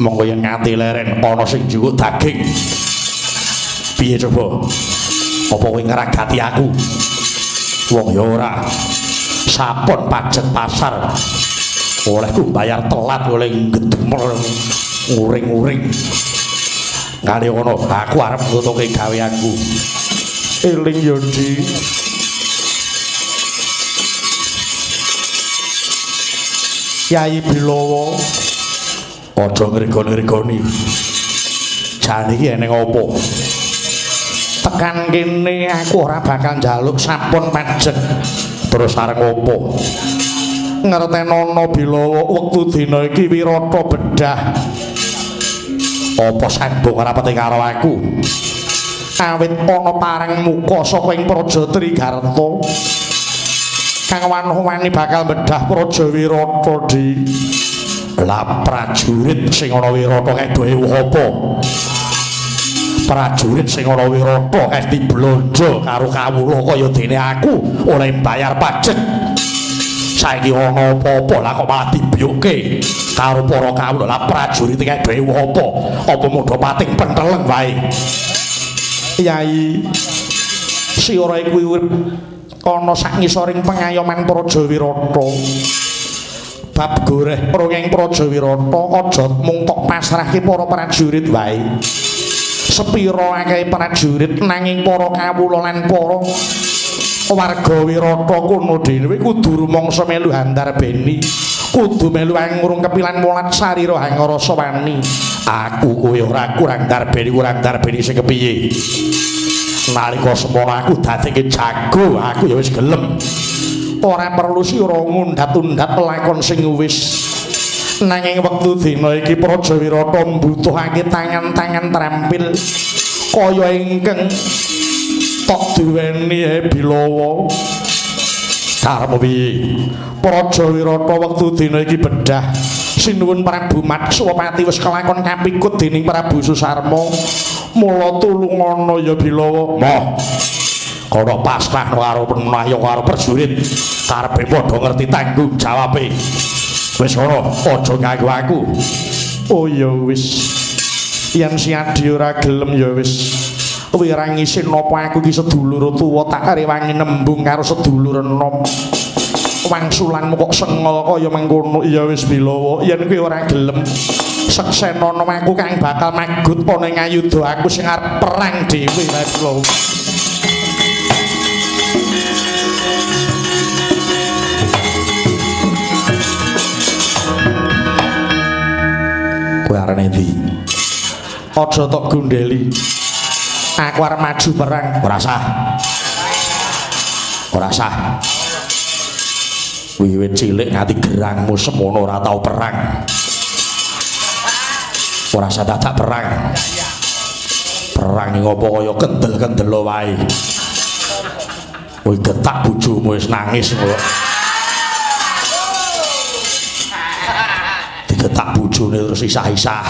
monggo yen ngati leren ana sing njukuk daging. Piye coba? Apa kowe ngragati aku? Wong ya ora. Sapon pajak pasar. Olehku bayar telat oleh gedemel nguring-nguring kali ngono aku arep nutuke gawe aku eling yo Kyai Bilowo aja ngregoni-ngregoni jane iki eneng apa tekan kene aku ora bakal njaluk sampun pajek terus areng apa ngertenono Bilowo wektu dina iki wirata bedah. Apa sambung ora pati karo aku? Awit ana parang muka saka ing praja Trigarta. Kang wani bakal bedah praja wirata di la prajurit sing ana wirata kedohe apa? Prajurit sing ana wirata eh diblonjo karo kawula kaya dene aku? Oleh bayar pajak. Saiki ana apa-apa lah kok malah dibiyuke karo para kawula. La prajurit kedohe apa? Apa mudha pating penteleng wae? Yai si ora iku urip ana sak ngisoring pengayoman Praja Wirata. Bab goreh pronging Praja Wirata aja mung tok pasrahke para prajurit wae. Sepira akeh prajurit nanging para kawula lan para warga Wirata kono dhewe kudu rumangsa melu handar beni. Kudu melu ngurung kepilan mulat sarira hangarasa wani. Aku kowe ora kurang darbeni kurang darbeni sing kepiye? nalika semono aku dadekke jago aku ya wis gelem ora perlu sira ngundhat-undhat lakon sing wis. Nanging wektu dina iki praja wirata mbutuhake tangan-tangan trampil kaya ingkang tok duweni bilawa. Karep piye? Praja wirata wektu dina iki bedah. Sinuwun Prabu Matswapati wis kelakon kapikut dening Prabu Susarma mula tulung ana ya bilawa. Moh kana pasrah karo penayo karo prajurit karepe padha ngerti tanggung jawabe. Wis ora aja ganggu aku. Oh ya wis. Yen siadi ora gelem ya wis. Wirang isin napa aku iki sedulur tuwa tak rewangi nembung karo sedulur enom. Wangsulanmu kok sengol kaya mengkono. Iya wis bilawa yen kowe ora gelem. Seksenana aku kang bakal magut ana ing ayuda aku sing arep perang dhewe wae kowe arene ndi? Aja tok gundeli aku arep maju perang ora sah. Ora sah. Wiwit cilik nganti gerangmu semono ora tau perang. Ora sadar tak perang. Perang iki apa kaya kendel-kendel wae. Kowe getak bojomu wis nangis kok digetak bojone terus isah-isah.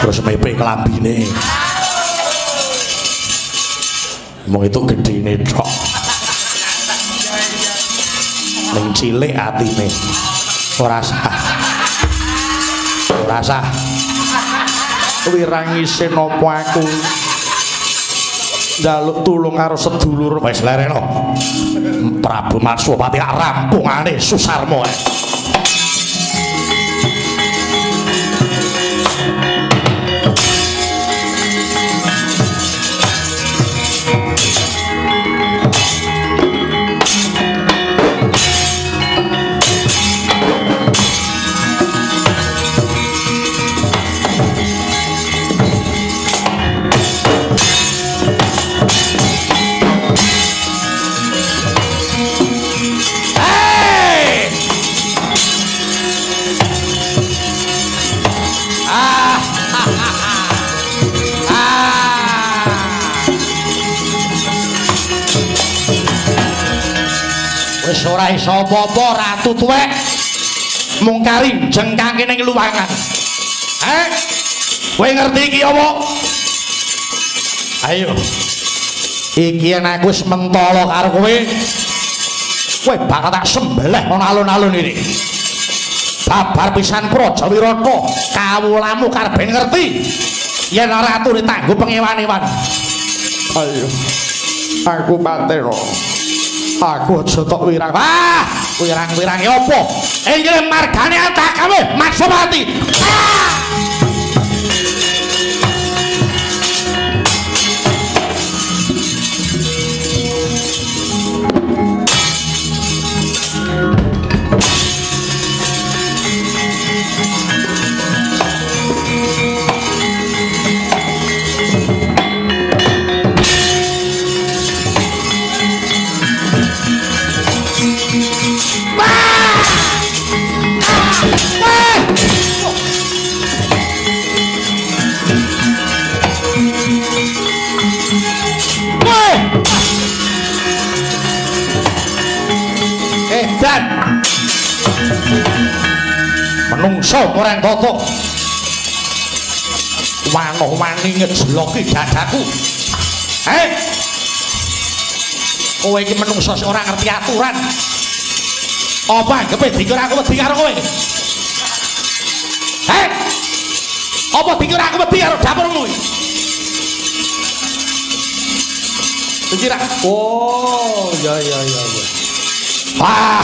Terus mepe kelambine mau itu gede ini ning cilik atine. Ora sah. Ora sah. Wirang isin apa aku? Njaluk tulung karo sedulur. Wis lereno. Prabu Marsupati rampungane Susarmo ora iso apa-apa ratu tuwek. Mung kari jengkake ning luwangan. Eh? Kowe ngerti iki apa? Ayo. Iki yen aku wis mentolo karo kowe. Kowe bakal tak sembelih ana alun-alun iki. Babar pisan Praja Wirata, kawulamu karepen ngerti. Yen ratu ditanggo pengewan-ewan. Ayo. Aku batero. Aku aja tok wirang. Ah, wirang-wirange apa? Inggih margane atak kabeh, Maksumati. Ah! Menungso orang toto Wanoh wani ngejloki dadaku Eh Kowe iki menungso ora ngerti aturan Apa anggepe dikir aku wedi karo kowe Eh Apa dikir aku wedi karo dapurmu Dikira Oh ya ya ya ya Ah,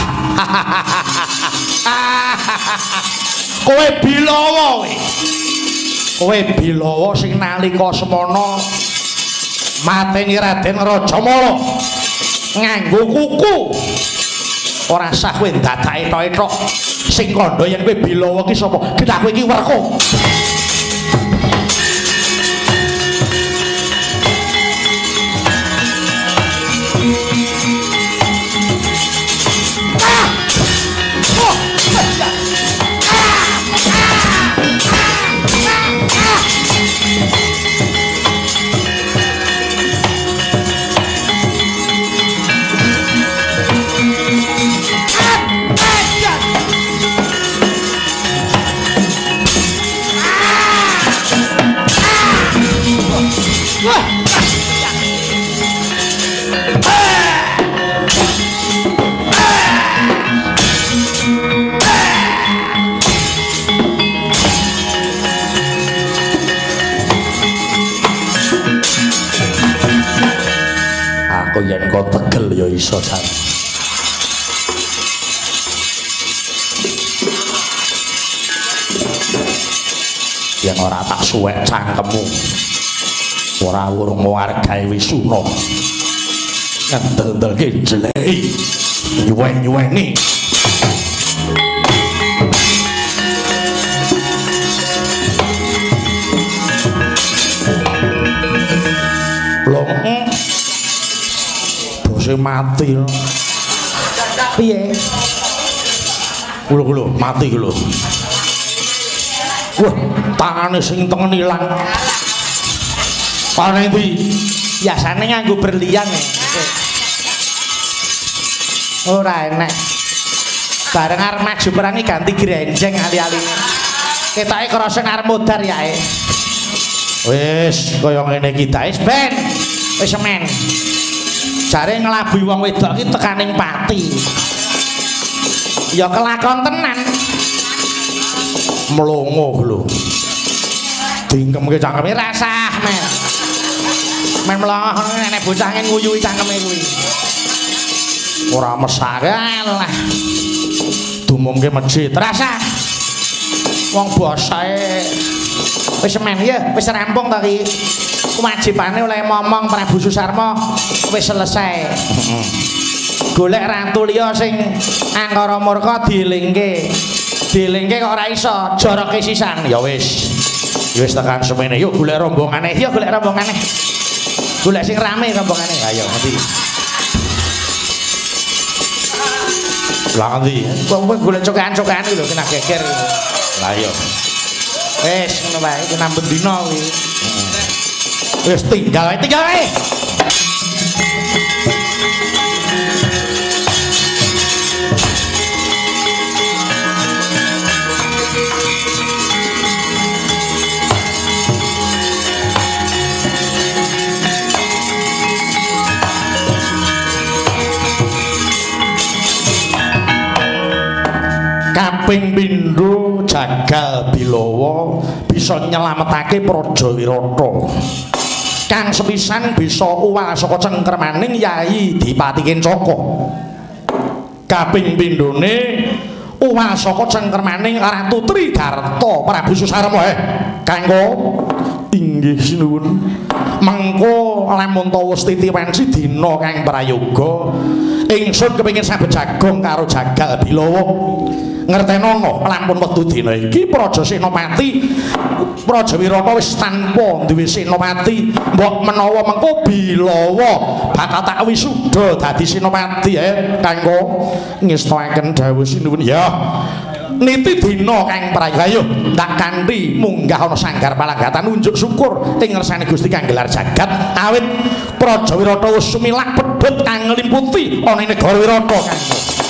kowe bilawa kowe. Kowe bilawa sing nalika semana mateni Raden Rajamala nganggo kuku. Ora sah kowe dadake tok-tok sing kandha yen kowe bilawa ki sapa? Getah kowe iki werko. Aku yen kok tegel ya iso jan. Yen ora tak suwek cangkemmu. Ora urung wargae wisuna. Ngandel-ndelke jlehi. Nyuwen-nyuweni. Mati. Piye? Kulo kulo mati kulo. Wah, tangane sing tengen ilang. Pane ndi? Biasane nganggo berlian ya. Ora enek. Bareng arep maju perang iki ganti grenjeng ali-aline. Ketoke krasa arep modar yae. Wis kaya ngene iki daes ben. Wis semen. Jare ngelabui wong wedok iki tekaning pati. Ya kelakon tenan. Mlongo lho. Dingkemke cangkeme rasah men. Men mlongo nenek bocah nguyuhi cangkeme kuwi. Ora mesake lah. Dumungke masjid rasah. Wong basae wis semen ya, wis rampung to iki. Kewajibane oleh momong Prabu Susarma wis selesai. Golek ratu liya sing angkara murka dilingke. Dilingke kok ora iso, joroke sisan. Ya wis. Ya wis tekan semene. Yuk golek rombongane. Yuk golek rombongane. Golek sing rame rombongane. Ayo ngendi? Lah ngendi? Kok kowe golek cokean-cokean iki lho kena geger. Lah iya. Wis ngono wae iki nambun dina kuwi. Wis tinggal wae, tinggal wae. Kaping pindho jagal bilawa bisa nyelametake praja Wirata. Kang sepisan bisa uwal saka cengkremaning yai dipati kencaka kaping pindhone uwal saka cengkremaning ratu tridarta prabu susarma eh. Kanggo inggih sinuwun. Mengko lamun ta wis titiwensi dina kang prayoga ingsun kepengin sabet jagong karo jagal bilawa ngerteno no lampun wektu dina iki. Praja senopati praja wirata wis tanpa duwe senopati mbok menawa mengko bilawa. Bakal tak wisuda dadi senopati eh kanggo ngestakaken dawuh sinuwun. Ya niti dina kang prayoga tak kanthi munggah ana sanggar palanggatan unjuk syukur ing ngersane Gusti kang gelar jagat. Awit praja wirata wis sumilak pedhot kang nglimputi ana negara wirata. kang